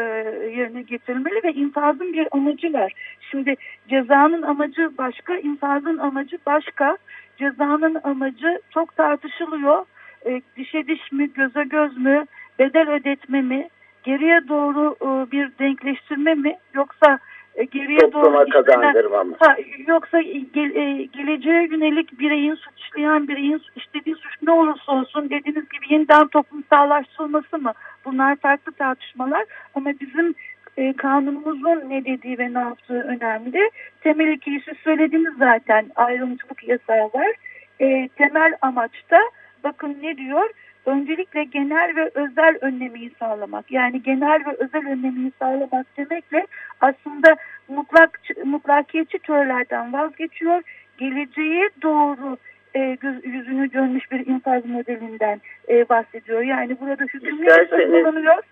Speaker 3: yerine getirilmeli ve infazın bir amacı var. Şimdi cezanın amacı başka, infazın amacı başka. Cezanın amacı çok tartışılıyor. E, dişe diş mi, göze göz mü, bedel ödetme mi, geriye doğru e, bir denkleştirme mi yoksa e, geriye
Speaker 2: Topluma
Speaker 3: doğru
Speaker 2: kazandırma mı?
Speaker 3: Ha, yoksa ge, e, geleceğe yönelik bireyin suç işleyen bireyin işlediği suç ne olursa olsun dediğiniz gibi yeniden toplumsallaştırılması mı? Bunlar farklı tartışmalar ama bizim e, kanunumuzun ne dediği ve ne yaptığı önemli. Temel ikisi söylediğiniz zaten ayrımcılık yasağı var. E, temel amaçta bakın ne diyor? Öncelikle genel ve özel önlemeyi sağlamak. Yani genel ve özel önlemeyi sağlamak demekle aslında mutlak mutlakiyetçi türlerden vazgeçiyor. Geleceğe doğru e, yüzünü dönmüş bir infaz modelinden e, bahsediyor. Yani burada hükümleri kullanılıyor.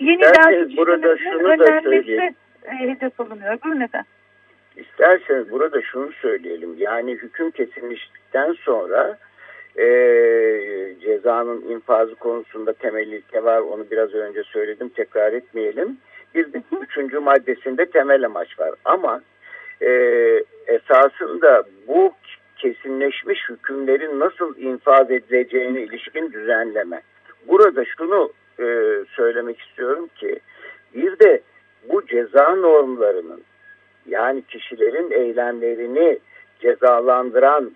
Speaker 3: Yeniden
Speaker 2: burada şunu da söyleyeyim.
Speaker 3: E, hedef alınıyor. Buyurun efendim.
Speaker 2: İsterseniz burada şunu söyleyelim. Yani hüküm kesilmiştikten sonra e, cezanın infazı konusunda temel ilke var. Onu biraz önce söyledim. Tekrar etmeyelim. Bir de üçüncü maddesinde temel amaç var. Ama e, esasında bu kesinleşmiş hükümlerin nasıl infaz edileceğine ilişkin düzenleme. Burada şunu e, söylemek istiyorum ki bir de bu ceza normlarının yani kişilerin eylemlerini cezalandıran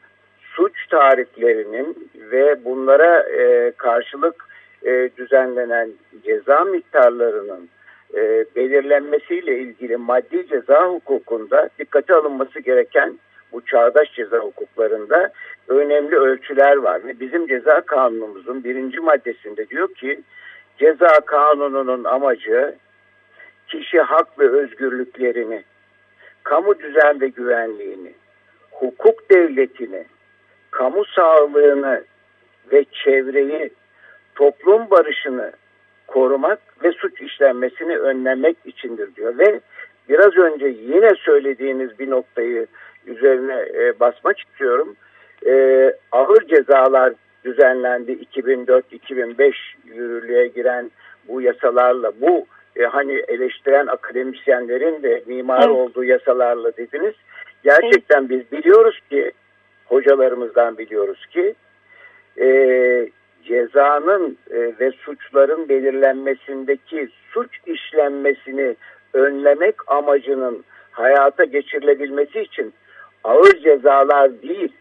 Speaker 2: suç tariflerinin ve bunlara e, karşılık e, düzenlenen ceza miktarlarının e, belirlenmesiyle ilgili maddi ceza hukukunda dikkate alınması gereken bu çağdaş ceza hukuklarında önemli ölçüler var. Ve bizim ceza kanunumuzun birinci maddesinde diyor ki ceza kanununun amacı kişi hak ve özgürlüklerini, kamu düzen ve güvenliğini, hukuk devletini, kamu sağlığını ve çevreyi, toplum barışını korumak ve suç işlenmesini önlemek içindir diyor. Ve biraz önce yine söylediğiniz bir noktayı üzerine e, basmak istiyorum. E, ağır cezalar düzenlendi 2004-2005 yürürlüğe giren bu yasalarla bu e, hani eleştiren akademisyenlerin de mimar
Speaker 3: Evet.
Speaker 2: olduğu yasalarla dediniz. Gerçekten biz biliyoruz ki hocalarımızdan biliyoruz ki e, cezanın e, ve suçların belirlenmesindeki suç işlenmesini önlemek amacının hayata geçirilebilmesi için ağır cezalar değil,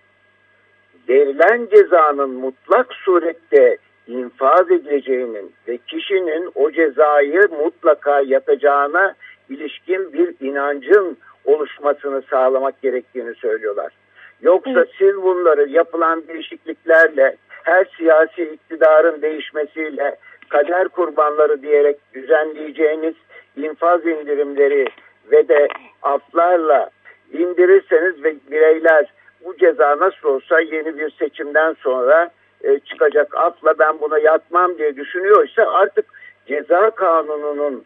Speaker 2: verilen cezanın mutlak surette infaz edileceğinin ve kişinin o cezayı mutlaka yatacağına ilişkin bir inancın oluşmasını sağlamak gerektiğini söylüyorlar. Yoksa
Speaker 3: Evet.
Speaker 2: siz bunları yapılan değişikliklerle her siyasi iktidarın değişmesiyle kader kurbanları diyerek düzenleyeceğiniz infaz indirimleri ve de aflarla indirirseniz ve bireyler bu ceza nasıl olsa yeni bir seçimden sonra e, çıkacak afla ben buna yatmam diye düşünüyorsa artık ceza kanununun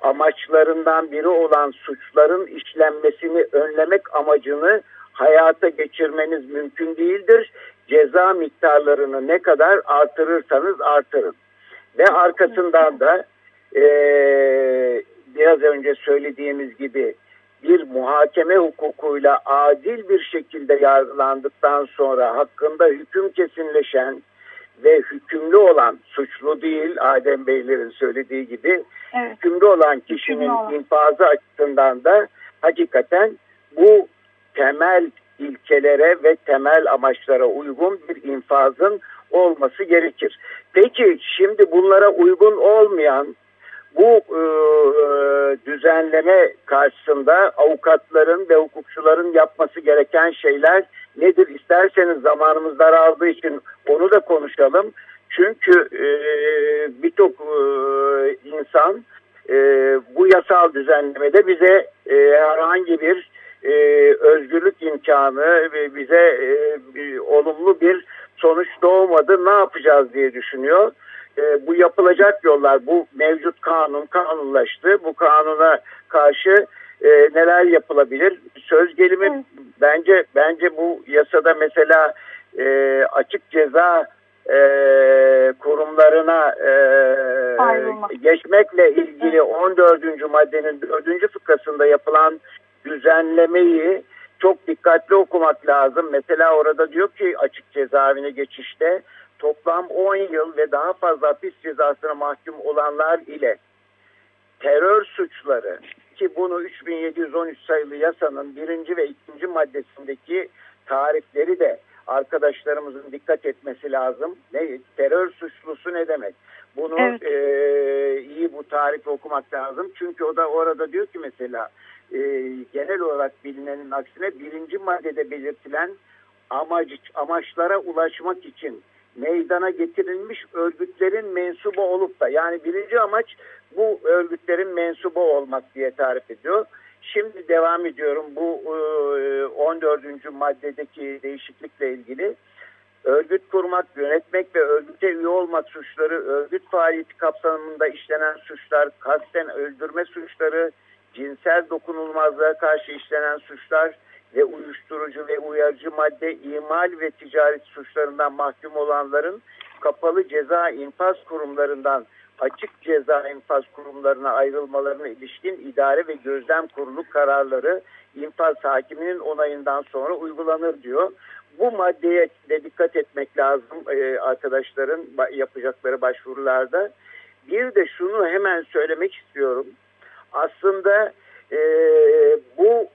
Speaker 2: amaçlarından biri olan suçların işlenmesini önlemek amacını hayata geçirmeniz mümkün değildir. Ceza miktarlarını ne kadar artırırsanız artırın. Ve arkasından da eee, biraz önce söylediğimiz gibi bir muhakeme hukukuyla adil bir şekilde yargılandıktan sonra hakkında hüküm kesinleşen ve hükümlü olan suçlu değil Adem Beylerin söylediği gibi
Speaker 3: Evet.
Speaker 2: hükümlü olan kişinin
Speaker 3: Hükümlü olan.
Speaker 2: infazı açısından da hakikaten bu temel ilkelere ve temel amaçlara uygun bir infazın olması gerekir. Peki şimdi bunlara uygun olmayan bu e, düzenleme karşısında avukatların ve hukukçuların yapması gereken şeyler nedir? İsterseniz zamanımız daraldığı için onu da konuşalım. Çünkü e, birçok e, insan e, bu yasal düzenlemede bize e, herhangi bir e, özgürlük imkanı ve bize e, bir, olumlu bir sonuç doğmadı ne yapacağız diye düşünüyor. E, bu yapılacak yollar bu mevcut kanun kanunlaştı bu kanuna karşı e, neler yapılabilir söz gelimi
Speaker 3: Evet.
Speaker 2: bence bence bu yasada mesela e, açık ceza e, kurumlarına e,
Speaker 3: Ayrılma.
Speaker 2: geçmekle ilgili 14. maddenin 4. fıkrasında yapılan düzenlemeyi çok dikkatli okumak lazım. Mesela orada diyor ki açık cezaevine geçişte toplam 10 yıl ve daha fazla hapis cezasına mahkum olanlar ile terör suçları ki bunu 3713 sayılı yasanın birinci ve ikinci maddesindeki tarifleri de arkadaşlarımızın dikkat etmesi lazım. Ne terör suçlusu ne demek? Bunu
Speaker 3: Evet.
Speaker 2: e, iyi bu tarifi okumak lazım. Çünkü o da orada diyor ki mesela e, genel olarak bilinenin aksine birinci maddede belirtilen amaç, amaçlara ulaşmak için meydana getirilmiş örgütlerin mensubu olup da yani birinci amaç bu örgütlerin mensubu olmak diye tarif ediyor. Şimdi devam ediyorum bu e, 14. maddedeki değişiklikle ilgili. Örgüt kurmak, yönetmek ve örgüte üye olmak suçları, örgüt faaliyeti kapsamında işlenen suçlar, kasten öldürme suçları, cinsel dokunulmazlığa karşı işlenen suçlar ve uyuşturucu ve uyarıcı madde imal ve ticaret suçlarından mahkum olanların kapalı ceza infaz kurumlarından açık ceza infaz kurumlarına ayrılmalarına ilişkin idare ve gözlem kurulu kararları infaz hakiminin onayından sonra uygulanır diyor. Bu maddeye de dikkat etmek lazım e, arkadaşların yapacakları başvurularda. Bir de şunu hemen söylemek istiyorum. Aslında e, bu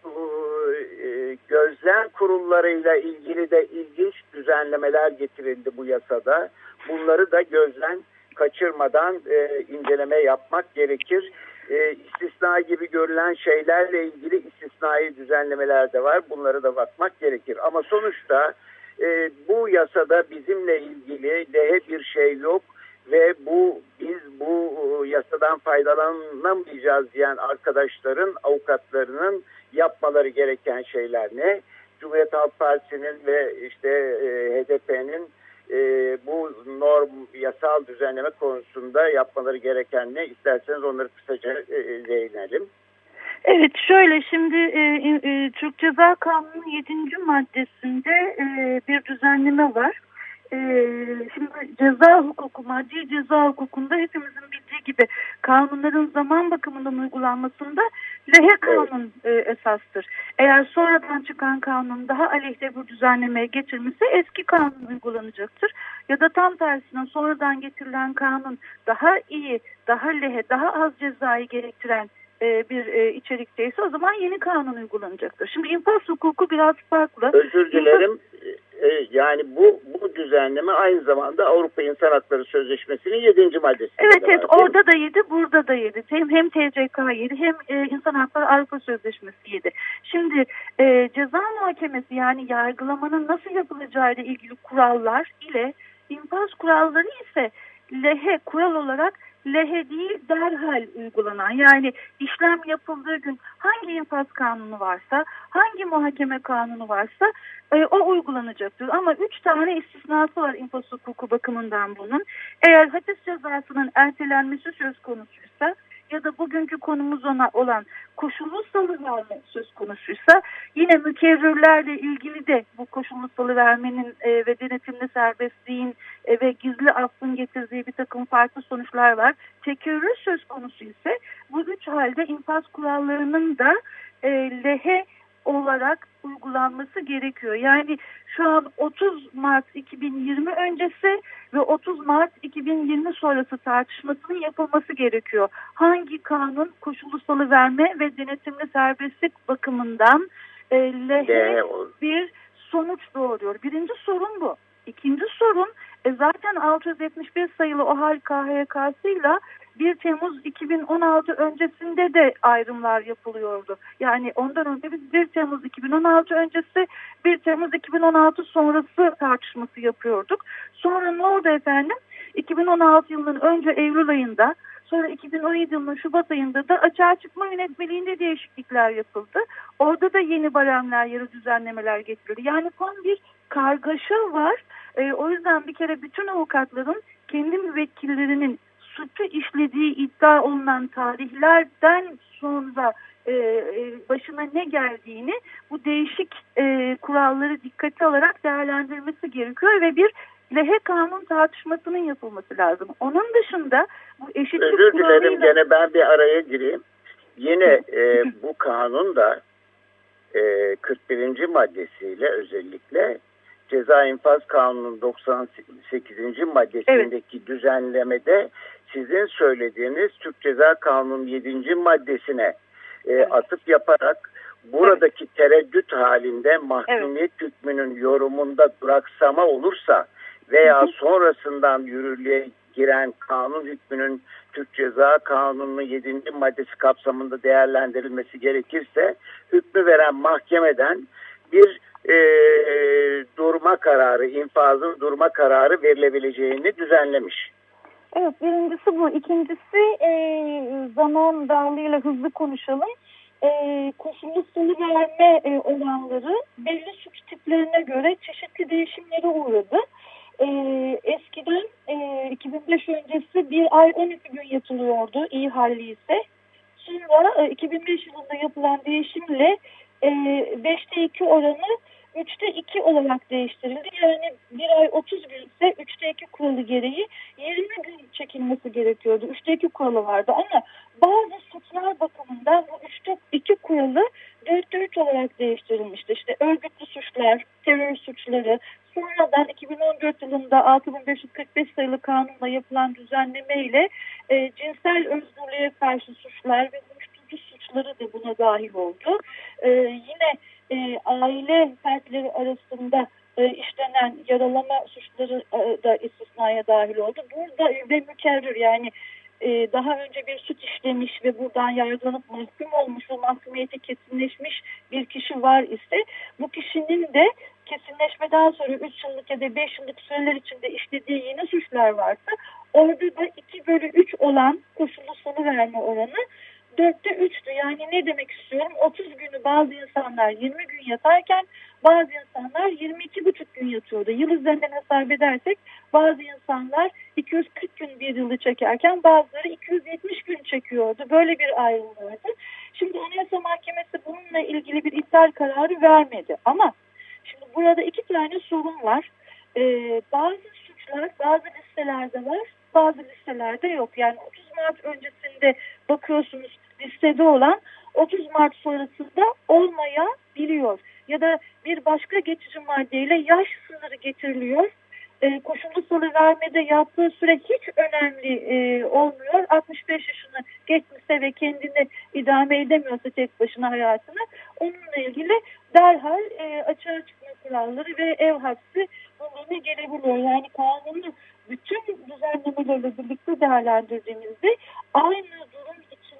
Speaker 2: e, gözlem kurullarıyla ilgili de ilginç düzenlemeler getirildi bu yasada. Bunları da gözden kaçırmadan e, inceleme yapmak gerekir. E, istisna gibi görülen şeylerle ilgili istisnai düzenlemeler de var. Bunlara da bakmak gerekir. Ama sonuçta e, bu yasada bizimle ilgili lehe bir şey yok ve bu biz bu e, yasadan faydalanamayacağız diyen arkadaşların avukatlarının yapmaları gereken şeyler ne? Cumhuriyet Halk Partisi'nin ve işte e, HDP'nin e, bu norm yasal düzenleme konusunda yapmaları gereken ne? İsterseniz onları kısaca e, değinelim.
Speaker 3: Evet şöyle şimdi e, e, Türk Ceza Kanunu 7. maddesinde e, bir düzenleme var. E, şimdi ceza hukuku, maddi ceza hukukunda hepimizin bildiği gibi kanunların zaman bakımından uygulanmasında lehe kanun e, esastır. Eğer sonradan çıkan kanun daha aleyhte bir düzenlemeye geçirmişse eski kanun uygulanacaktır. Ya da tam tersine sonradan getirilen kanun daha iyi, daha lehe, daha az cezayı gerektiren e, bir e, içerikteyse o zaman yeni kanun uygulanacaktır. Şimdi infaz hukuku biraz farklı.
Speaker 2: Özür dilerim. E, yani bu bu düzenleme aynı zamanda Avrupa İnsan Hakları Sözleşmesi'nin 7. maddesi.
Speaker 3: Evet evet orada da 7 burada da 7. Hem, hem TCK 7 hem e, İnsan Hakları Avrupa Sözleşmesi 7. Şimdi e, ceza muhakemesi yani yargılamanın nasıl yapılacağı ile ilgili kurallar ile infaz kuralları ise lehe kural olarak lehe değil derhal uygulanan yani işlem yapıldığı gün hangi infaz kanunu varsa hangi muhakeme kanunu varsa e, o uygulanacaktır. Ama üç tane istisnası var infaz hukuku bakımından bunun. Eğer hapis cezasının ertelenmesi söz konusuysa ya da bugünkü konumuz ona olan koşullu salıverme söz konusuysa yine mükerrirlerle ilgili de bu koşullu salıvermenin e, ve denetimli serbestliğin e, ve gizli affın getirdiği bir takım farklı sonuçlar var. Tekerrür söz konusu ise bu üç halde infaz kurallarının da e, lehe olarak uygulanması gerekiyor. Yani şu an 30 Mart 2020 öncesi ve 30 Mart 2020 sonrası tartışmasının yapılması gerekiyor. Hangi kanun koşulu salıverme ve denetimli serbestlik bakımından e, lehe bir sonuç doğuruyor. Birinci sorun bu. İkinci sorun e, zaten 671 sayılı OHAL KHK'sıyla 1 Temmuz 2016 öncesinde de ayrımlar yapılıyordu. Yani ondan önce biz 1 Temmuz 2016 öncesi 1 Temmuz 2016 sonrası tartışması yapıyorduk. Sonra ne oldu efendim? 2016 yılının önce Eylül ayında Sonra 2017 yılının Şubat ayında da açığa çıkma yönetmeliğinde değişiklikler yapıldı. Orada da yeni baremler, yarı düzenlemeler getirildi. Yani tam bir kargaşa var. E, o yüzden bir kere bütün avukatların kendi müvekkillerinin suçu işlediği iddia olunan tarihlerden sonra e, e, başına ne geldiğini bu değişik e, kuralları dikkate alarak değerlendirmesi gerekiyor ve bir lehe kanun tartışmasının yapılması lazım. Onun dışında bu eşitlik
Speaker 2: Özür dilerim kuralıyla... gene ben bir araya gireyim. Yine e, bu kanun da e, 41. maddesiyle özellikle Ceza İnfaz Kanunu'nun 98. maddesindeki evet. düzenlemede sizin söylediğiniz Türk Ceza Kanunu 7. maddesine e, evet. atıp yaparak buradaki evet. tereddüt halinde mahkumiyet evet. hükmünün yorumunda duraksama olursa veya sonrasından yürürlüğe giren kanun hükmünün Türk Ceza Kanunu'nun 7. maddesi kapsamında değerlendirilmesi gerekirse hükmü veren mahkemeden bir e, durma kararı, infazın durma kararı verilebileceğini düzenlemiş.
Speaker 3: Evet birincisi bu. İkincisi e, zaman darlığıyla hızlı konuşalım. E, koşullu salı verme e, olanları belli suç tiplerine göre çeşitli değişimlere uğradı. E, eskiden e, 2005 öncesi bir ay 12 gün yatılıyordu iyi halli ise. Sonra e, 2005 yılında yapılan değişimle e, 5'te 2 oranı 3'te 2 olarak değiştirildi. Yani bir ay 30 gün ise 3'te 2 kuralı gereği 20 gün çekilmesi gerekiyordu. 3'te 2 kuralı vardı ama bazı suçlar bakımından bu 3'te 2 kuralı 4'te 3 olarak değiştirilmişti. İşte örgütlü suçlar, terör suçları, sonradan 2014 yılında 6545 sayılı kanunla yapılan düzenleme ile e, cinsel özgürlüğe karşı suçlar ve uyuşturucu suçları da buna dahil oldu. E, yine e, aile fertleri arasında e, işlenen yaralama suçları e, da istisnaya dahil oldu. Burada ve mükerrir yani e, daha önce bir suç işlemiş ve buradan yargılanıp mahkum olmuş ve mahkumiyeti kesinleşmiş bir kişi var ise bu kişinin de kesinleşmeden sonra 3 yıllık ya da 5 yıllık süreler içinde işlediği yeni suçlar varsa orada da 2 bölü 3 olan koşullu sonu verme oranı dörtte üçtü. Yani ne demek istiyorum? 30 günü bazı insanlar 20 gün yatarken bazı insanlar 22 buçuk gün yatıyordu. Yıl üzerinden hesap edersek bazı insanlar 240 gün bir yılı çekerken bazıları 270 gün çekiyordu. Böyle bir ayrım vardı. Şimdi Anayasa Mahkemesi bununla ilgili bir iptal kararı vermedi. Ama şimdi burada iki tane sorun var. e, bazı suçlar bazı listelerde var bazı listelerde yok. Yani 30 Mart öncesinde bakıyorsunuz listede olan 30 Mart sonrasında olmayabiliyor. Ya da bir başka geçici maddeyle yaş sınırı getiriliyor. E, koşullu salı vermede yaptığı süre hiç önemli e, olmuyor. 65 yaşını geçmişse ve kendini idame edemiyorsa tek başına hayatını onunla ilgili derhal e, açığa çıkma kuralları ve ev hapsi bunlarına gelebiliyor. Yani kanunun bütün düzenlemelerle birlikte değerlendirdiğimizde aynı durum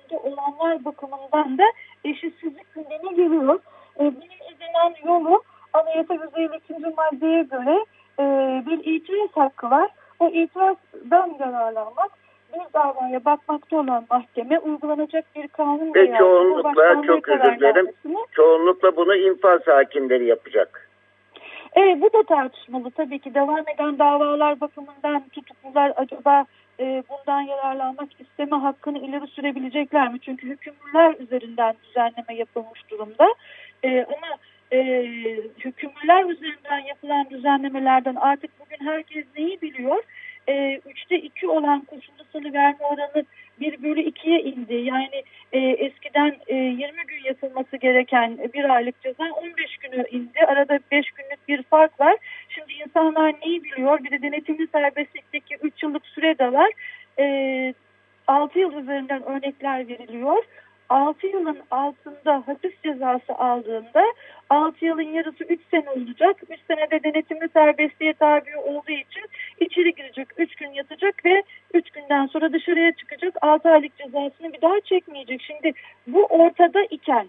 Speaker 3: içinde olanlar bakımından da eşitsizlik gündeme geliyor. E, o zaman yolu Anayasa 152. maddeye göre e, bir itiraz hakkı var. O itirazdan yararlanmak bir davaya bakmakta olan mahkeme uygulanacak bir kanun
Speaker 2: ve çoğunlukla çok özür dilerim çoğunlukla bunu infaz hakimleri yapacak.
Speaker 3: Evet bu da tartışmalı tabii ki devam eden davalar bakımından tutuklular acaba e, bundan yararlanmak isteme hakkını ileri sürebilecekler mi? Çünkü hükümlüler üzerinden düzenleme yapılmış durumda e, ama e, hükümlüler üzerinden yapılan düzenlemelerden artık bugün herkes neyi biliyor? E, üçte iki olan koşullu salı verme oranı bir bölü ikiye indi. Yani e, eskiden e, 20 gün yapılması gereken bir aylık ceza 15 günü indi. Arada 5 günlük bir fark var. Şimdi insanlar neyi biliyor? Bir de denetimli serbestlikteki 3 yıllık süre de var. E, 6 yıl üzerinden örnekler veriliyor. 6 yılın altında hapis cezası aldığında 6 yılın yarısı 3 sene olacak. 3 senede denetimli serbestliğe tabi olduğu için içeri girecek 3 gün yatacak ve 3 günden sonra dışarıya çıkacak 6 aylık cezasını bir daha çekmeyecek. Şimdi bu ortada iken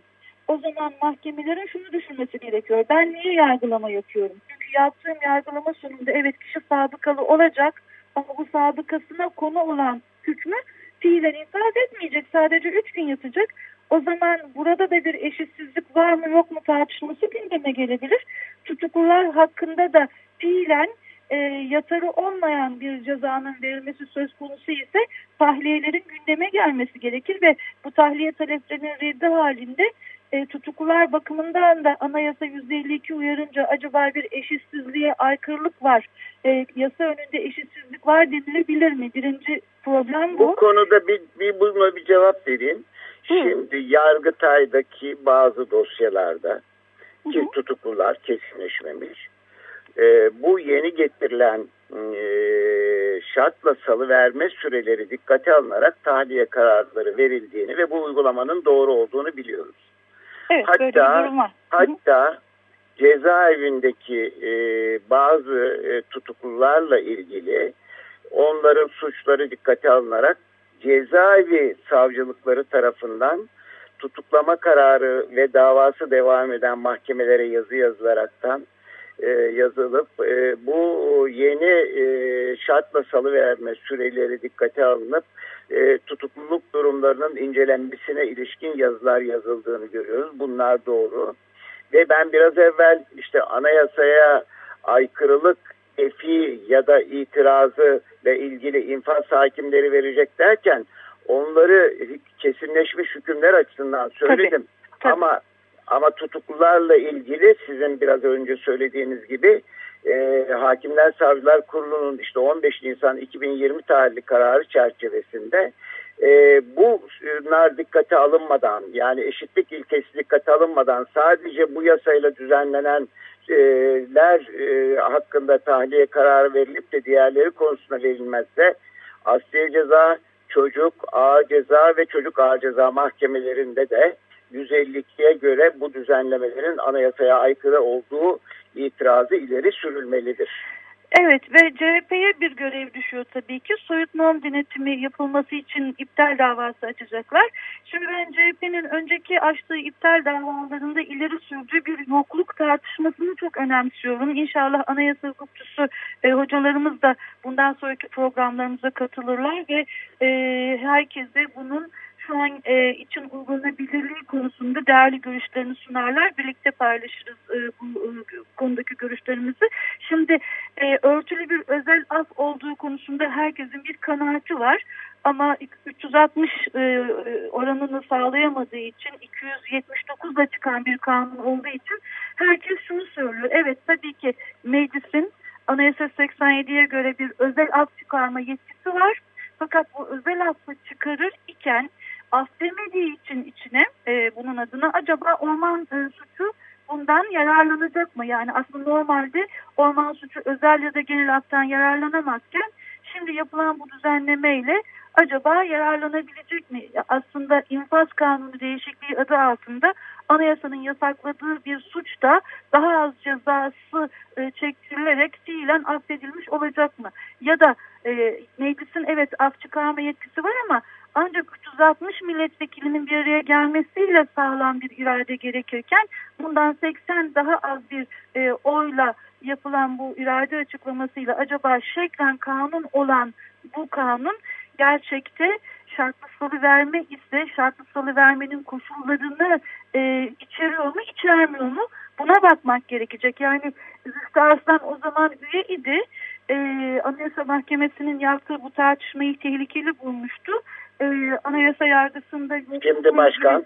Speaker 3: o zaman mahkemelerin şunu düşünmesi gerekiyor. Ben niye yargılama yapıyorum? Çünkü yaptığım yargılama sonunda evet kişi sabıkalı olacak ama bu sabıkasına konu olan hükmü fiilen infaz etmeyecek. Sadece 3 gün yatacak. O zaman burada da bir eşitsizlik var mı yok mu tartışması gündeme gelebilir. Tutuklular hakkında da fiilen e, yatarı olmayan bir cezanın verilmesi söz konusu ise tahliyelerin gündeme gelmesi gerekir ve bu tahliye taleplerinin reddi halinde e, tutuklular bakımından da anayasa %52 uyarınca acaba bir eşitsizliğe aykırılık var, e, yasa önünde eşitsizlik var denilebilir mi? Birinci problem bu.
Speaker 2: Bu konuda bir, bir buna bir cevap vereyim. Hı. Şimdi Yargıtay'daki bazı dosyalarda ki tutuklular kesinleşmemiş. E, bu yeni getirilen e, şartla salı verme süreleri dikkate alınarak tahliye kararları verildiğini ve bu uygulamanın doğru olduğunu biliyoruz.
Speaker 3: Evet, hatta,
Speaker 2: Hatta cezaevindeki e, bazı e, tutuklularla ilgili onların suçları dikkate alınarak cezaevi savcılıkları tarafından tutuklama kararı ve davası devam eden mahkemelere yazı yazılaraktan e, yazılıp e, bu yeni e, şartla salıverme süreleri dikkate alınıp e, tutukluluk durumlarının incelenmesine ilişkin yazılar yazıldığını görüyoruz. Bunlar doğru. Ve ben biraz evvel işte anayasaya aykırılık efi ya da itirazı ile ilgili infaz hakimleri verecek derken onları kesinleşmiş hükümler açısından söyledim. Tabii, tabii. Ama ama tutuklularla ilgili sizin biraz önce söylediğiniz gibi e, Hakimler Savcılar Kurulu'nun işte 15 Nisan 2020 tarihli kararı çerçevesinde e, bunlar dikkate alınmadan yani eşitlik ilkesi dikkate alınmadan sadece bu yasayla düzenlenenler e, hakkında tahliye kararı verilip de diğerleri konusuna verilmezse asliye ceza, çocuk ağır ceza ve çocuk ağır ceza mahkemelerinde de 152'ye göre bu düzenlemelerin anayasaya aykırı olduğu itirazı ileri sürülmelidir.
Speaker 3: Evet ve CHP'ye bir görev düşüyor tabii ki. Soyut norm denetimi yapılması için iptal davası açacaklar. Şimdi ben CHP'nin önceki açtığı iptal davalarında ileri sürdüğü bir yokluk tartışmasını çok önemsiyorum. İnşallah anayasa hukukçusu e, hocalarımız da bundan sonraki programlarımıza katılırlar ve e, herkese bunun an e, için uygulanabilirliği konusunda değerli görüşlerini sunarlar. Birlikte paylaşırız e, bu e, konudaki görüşlerimizi. Şimdi e, örtülü bir özel af olduğu konusunda herkesin bir kanaati var. Ama 360 e, oranını sağlayamadığı için 279 da çıkan bir kanun olduğu için herkes şunu söylüyor. Evet tabii ki meclisin Anayasa 97'ye göre bir özel af çıkarma yetkisi var. Fakat bu özel affı çıkarır iken af demediği için içine e, bunun adına acaba orman e, suçu bundan yararlanacak mı? Yani aslında normalde orman suçu özel ya da genel aftan yararlanamazken şimdi yapılan bu düzenlemeyle acaba yararlanabilecek mi? Aslında infaz kanunu değişikliği adı altında anayasanın yasakladığı bir suç da daha az cezası e, çektirilerek fiilen affedilmiş olacak mı? Ya da e, meclisin evet af çıkarma yetkisi var ama ancak 360 milletvekilinin bir araya gelmesiyle sağlam bir irade gerekirken bundan 80 daha az bir e, oyla yapılan bu irade açıklamasıyla acaba şeklen kanun olan bu kanun gerçekte şartlı salı verme ise şartlı salı vermenin koşullarını e, içeriyor mu içermiyor mu buna bakmak gerekecek. Yani Zühtü Arslan o zaman üye idi. E, Anayasa Mahkemesi'nin yaptığı bu tartışmayı tehlikeli bulmuştu. E, Anayasa yargısında
Speaker 2: şimdi başkan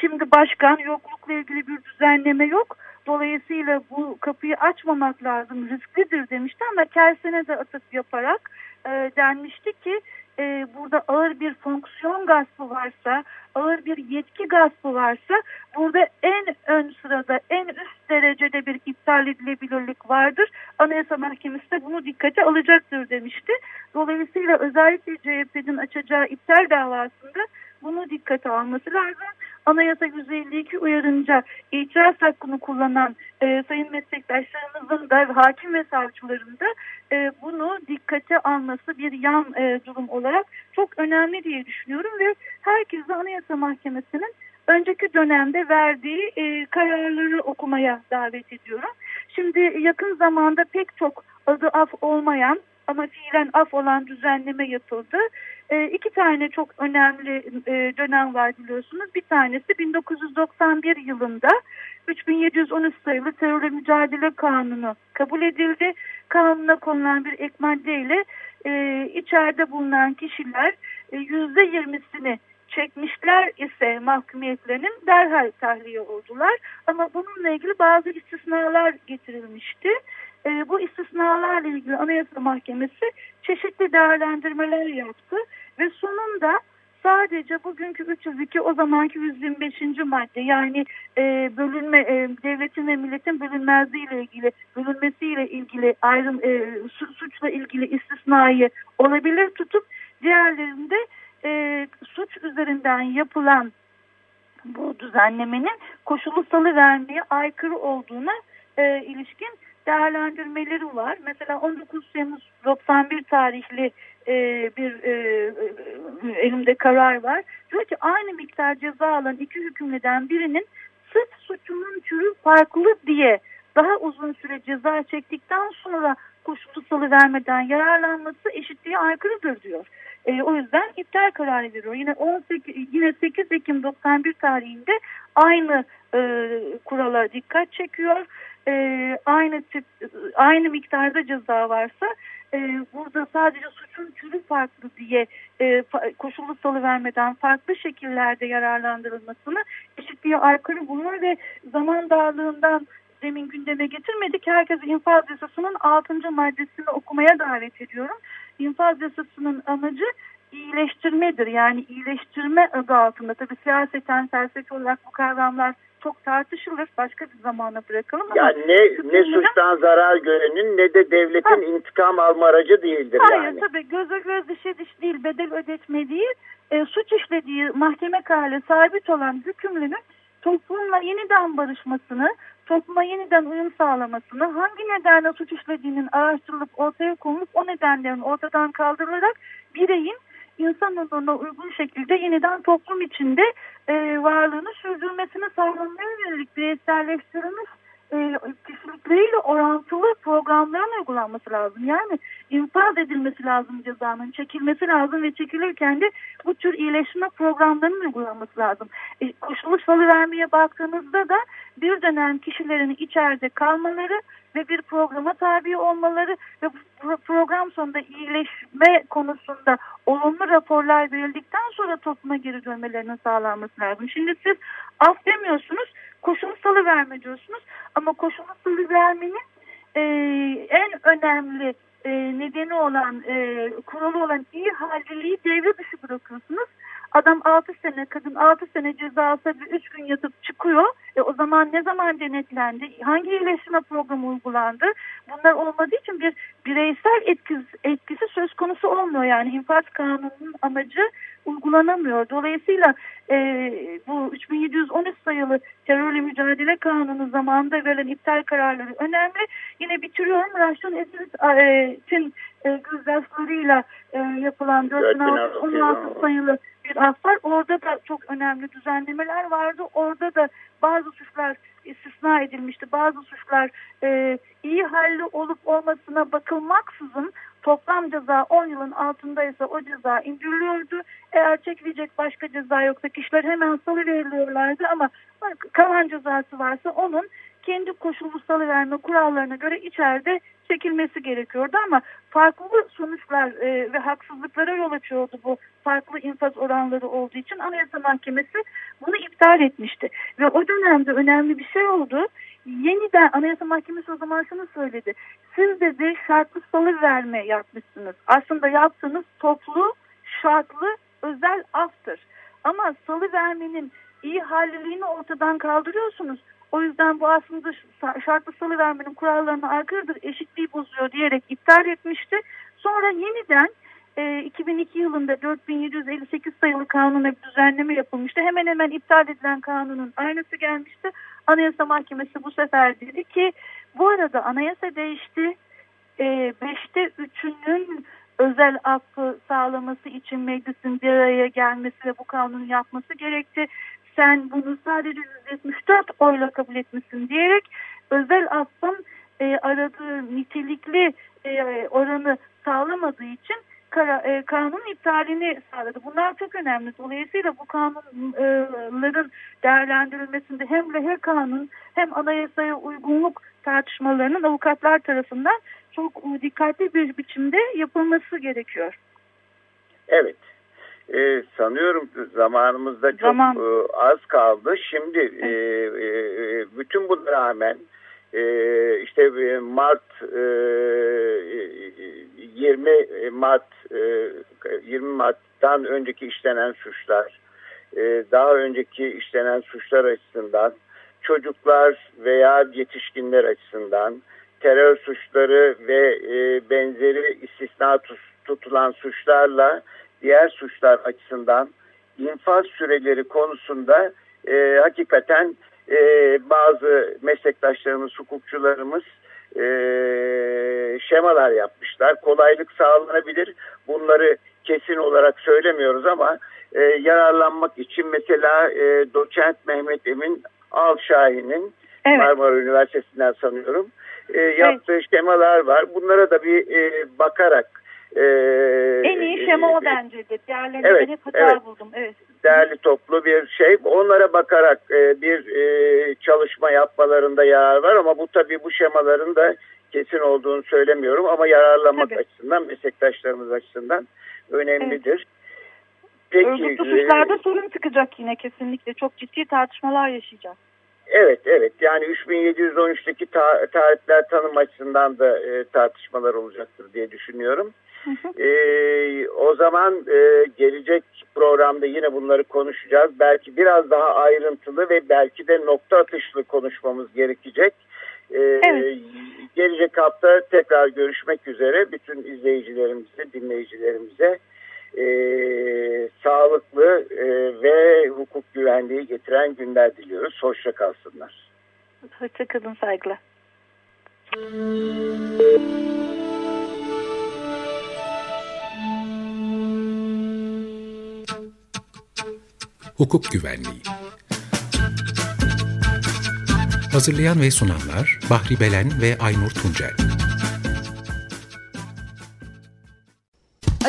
Speaker 3: şimdi başkan yoklukla ilgili bir düzenleme yok. Dolayısıyla bu kapıyı açmamak lazım risklidir demişti ama kersine de atıp yaparak e, denmişti ki e, burada ağır bir fonksiyon gaspı varsa, ağır bir yetki gaspı varsa burada en ön sırada, en üst derecede bir iptal edilebilirlik vardır. Anayasa Mahkemesi de bunu dikkate alacaktır demişti. Dolayısıyla özellikle CHP'nin açacağı iptal davasında bunu dikkate alması lazım. Anayasa 152 uyarınca itiraz hakkını kullanan e, sayın meslektaşlarımızın da hakim ve savcıların da e, bunu dikkate alması bir yan e, durum olarak çok önemli diye düşünüyorum ve herkese Anayasa Mahkemesi'nin önceki dönemde verdiği e, kararları okumaya davet ediyorum. Şimdi yakın zamanda pek çok adı af olmayan ama fiilen af olan düzenleme yapıldı. E, iki tane çok önemli e, dönem var biliyorsunuz. Bir tanesi 1991 yılında 3713 sayılı terörle mücadele kanunu kabul edildi. Kanuna konulan bir ek maddeyle e, içeride bulunan kişiler e, %20'sini çekmişler ise mahkumiyetlerinin derhal tahliye oldular. Ama bununla ilgili bazı istisnalar getirilmişti. E, bu istisnalarla ilgili Anayasa Mahkemesi çeşitli değerlendirmeler yaptı ve sonunda sadece bugünkü 302 o zamanki 125. madde yani e, bölünme e, devletin ve milletin bölünmezliğiyle ilgili bölünmesiyle ilgili ayrım e, suçla ilgili istisnayı olabilir tutup diğerlerinde e, suç üzerinden yapılan bu düzenlemenin koşulu salı vermeye aykırı olduğuna e, ilişkin değerlendirmeleri var. Mesela 19 Temmuz 91 tarihli e, bir e, e, elimde karar var. Diyor ki aynı miktar ceza alan iki hükümlüden birinin sırf suçunun türü farklı diye daha uzun süre ceza çektikten sonra koşulu salı vermeden yararlanması eşitliğe aykırıdır diyor. E, o yüzden iptal kararı veriyor. Yine 18 yine 8 Ekim 91 tarihinde aynı e, kurala dikkat çekiyor. E, aynı tip aynı miktarda ceza varsa e, burada sadece suçun türü farklı diye e, koşullu salı vermeden farklı şekillerde yararlandırılmasını eşitliğe aykırı buluyor ve zaman darlığından demin gündeme getirmedik. Herkes infaz yasasının 6. maddesini okumaya davet ediyorum. İnfaz yasasının amacı iyileştirmedir. Yani iyileştirme adı altında. Tabii siyaseten, felsefi olarak bu kavramlar çok tartışılır. Başka bir zamana bırakalım.
Speaker 2: Yani ne, ne suçtan zarar görenin ne de devletin ha. intikam alma aracı değildir
Speaker 3: Hayır,
Speaker 2: yani.
Speaker 3: Hayır tabii göze göz dişe diş değil bedel ödetme değil. E, suç işlediği mahkeme kararı sabit olan hükümlünün toplumla yeniden barışmasını, topluma yeniden uyum sağlamasını, hangi nedenle suç işlediğinin araştırılıp ortaya konulup o nedenlerin ortadan kaldırılarak bireyin insan onuruna uygun şekilde yeniden toplum içinde e, varlığını sürdürmesini sağlamaya yönelik bireyselleştirilmiş e, kişilikleriyle orantılı programların uygulanması lazım. Yani infaz edilmesi lazım cezanın, çekilmesi lazım ve çekilirken de bu tür iyileşme programlarının uygulanması lazım. E, koşullu salı vermeye baktığınızda da bir dönem kişilerin içeride kalmaları ve bir programa tabi olmaları ve program sonunda iyileşme konusunda olumlu raporlar verildikten sonra topluma geri dönmelerinin sağlanması lazım. Şimdi siz af demiyorsunuz, koşulu salı verme diyorsunuz ama koşulu salı vermenin e, en önemli e, nedeni olan, e, kuralı olan iyi halliliği devre dışı bırakıyorsunuz. Adam 6 sene, kadın 6 sene ceza alsa bir 3 gün yatıp çıkıyor. E, o zaman ne zaman denetlendi? Hangi iyileştirme programı uygulandı? Bunlar olmadığı için bir bireysel etkisi, etkisi söz konusu olmuyor. Yani infaz kanununun amacı uygulanamıyor. Dolayısıyla e, bu 3713 sayılı terörle mücadele kanunu zamanında verilen iptal kararları önemli. Yine bitiriyorum. Raşon Esir'in e, gözdaşlarıyla e, yapılan 4616 sayılı bir af var. Orada da çok önemli düzenlemeler vardı. Orada da bazı suçlar istisna edilmişti. Bazı suçlar e, iyi halli olup olmasına bakılmaksızın toplam ceza 10 yılın altındaysa o ceza indiriliyordu. Eğer çekilecek başka ceza yoksa kişiler hemen salı veriliyorlardı ama kalan cezası varsa onun kendi koşullu salıverme kurallarına göre içeride çekilmesi gerekiyordu ama farklı sonuçlar e, ve haksızlıklara yol açıyordu bu farklı infaz oranları olduğu için Anayasa Mahkemesi bunu iptal etmişti. Ve o dönemde önemli bir şey oldu. Yeniden Anayasa Mahkemesi o zaman şunu söyledi. Siz de şartlı salı verme yapmışsınız. Aslında yaptığınız toplu, şartlı, özel aftır. Ama salı vermenin iyi halliliğini ortadan kaldırıyorsunuz. O yüzden bu aslında şartlı salı vermenin kurallarına aykırıdır, eşitliği bozuyor diyerek iptal etmişti. Sonra yeniden e, 2002 yılında 4758 sayılı kanuna bir düzenleme yapılmıştı. Hemen hemen iptal edilen kanunun aynısı gelmişti. Anayasa Mahkemesi bu sefer dedi ki bu arada anayasa değişti. E, beşte üçünün özel affı sağlaması için meclisin bir araya gelmesi ve bu kanunu yapması gerekti sen bunu sadece 174 oyla kabul etmişsin diyerek özel affın e, aradığı nitelikli e, oranı sağlamadığı için kara, e, kanun iptalini sağladı. Bunlar çok önemli. Dolayısıyla bu kanunların değerlendirilmesinde hem rehe kanun hem anayasaya uygunluk tartışmalarının avukatlar tarafından çok dikkatli bir biçimde yapılması gerekiyor.
Speaker 2: Evet. E, sanıyorum zamanımızda çok Zaman. e, az kaldı. Şimdi e, e, bütün buna rağmen e, işte e, Mart e, 20 Mart e, 20 Mart'tan önceki işlenen suçlar, e, daha önceki işlenen suçlar açısından, çocuklar veya yetişkinler açısından, terör suçları ve e, benzeri istisna tutulan suçlarla diğer suçlar açısından infaz süreleri konusunda e, hakikaten e, bazı meslektaşlarımız, hukukçularımız e, şemalar yapmışlar. Kolaylık sağlanabilir. Bunları kesin olarak söylemiyoruz ama e, yararlanmak için mesela e, doçent Mehmet Emin Alşahin'in evet. Marmara Üniversitesi'nden sanıyorum e, yaptığı evet. şemalar var. Bunlara da bir e, bakarak
Speaker 3: ee, en iyi şema o bence. Diğerlerine evet, hep hata evet. buldum. Evet.
Speaker 2: Değerli toplu bir şey. Onlara bakarak e, bir e, çalışma yapmalarında yarar var ama bu tabii bu şemaların da kesin olduğunu söylemiyorum ama yararlamak tabii. açısından, meslektaşlarımız açısından önemlidir. Evet.
Speaker 3: Peki, Örgütlü suçlarda e, sorun çıkacak yine kesinlikle. Çok ciddi tartışmalar yaşayacağız.
Speaker 2: Evet, evet. Yani 3713'teki ta tarihler tanım açısından da e, tartışmalar olacaktır diye düşünüyorum. E, o zaman e, gelecek programda yine bunları konuşacağız. Belki biraz daha ayrıntılı ve belki de nokta atışlı konuşmamız gerekecek. E, evet. Gelecek hafta tekrar görüşmek üzere. Bütün izleyicilerimize, dinleyicilerimize e, sağlıklı e, ve hukuk güvenliği getiren günler diliyoruz. Hoşça kalsınlar.
Speaker 3: Hoşçakalın saygılar.
Speaker 1: Hukuk Güvenliği Hazırlayan ve sunanlar Bahri Belen ve Aynur Tuncel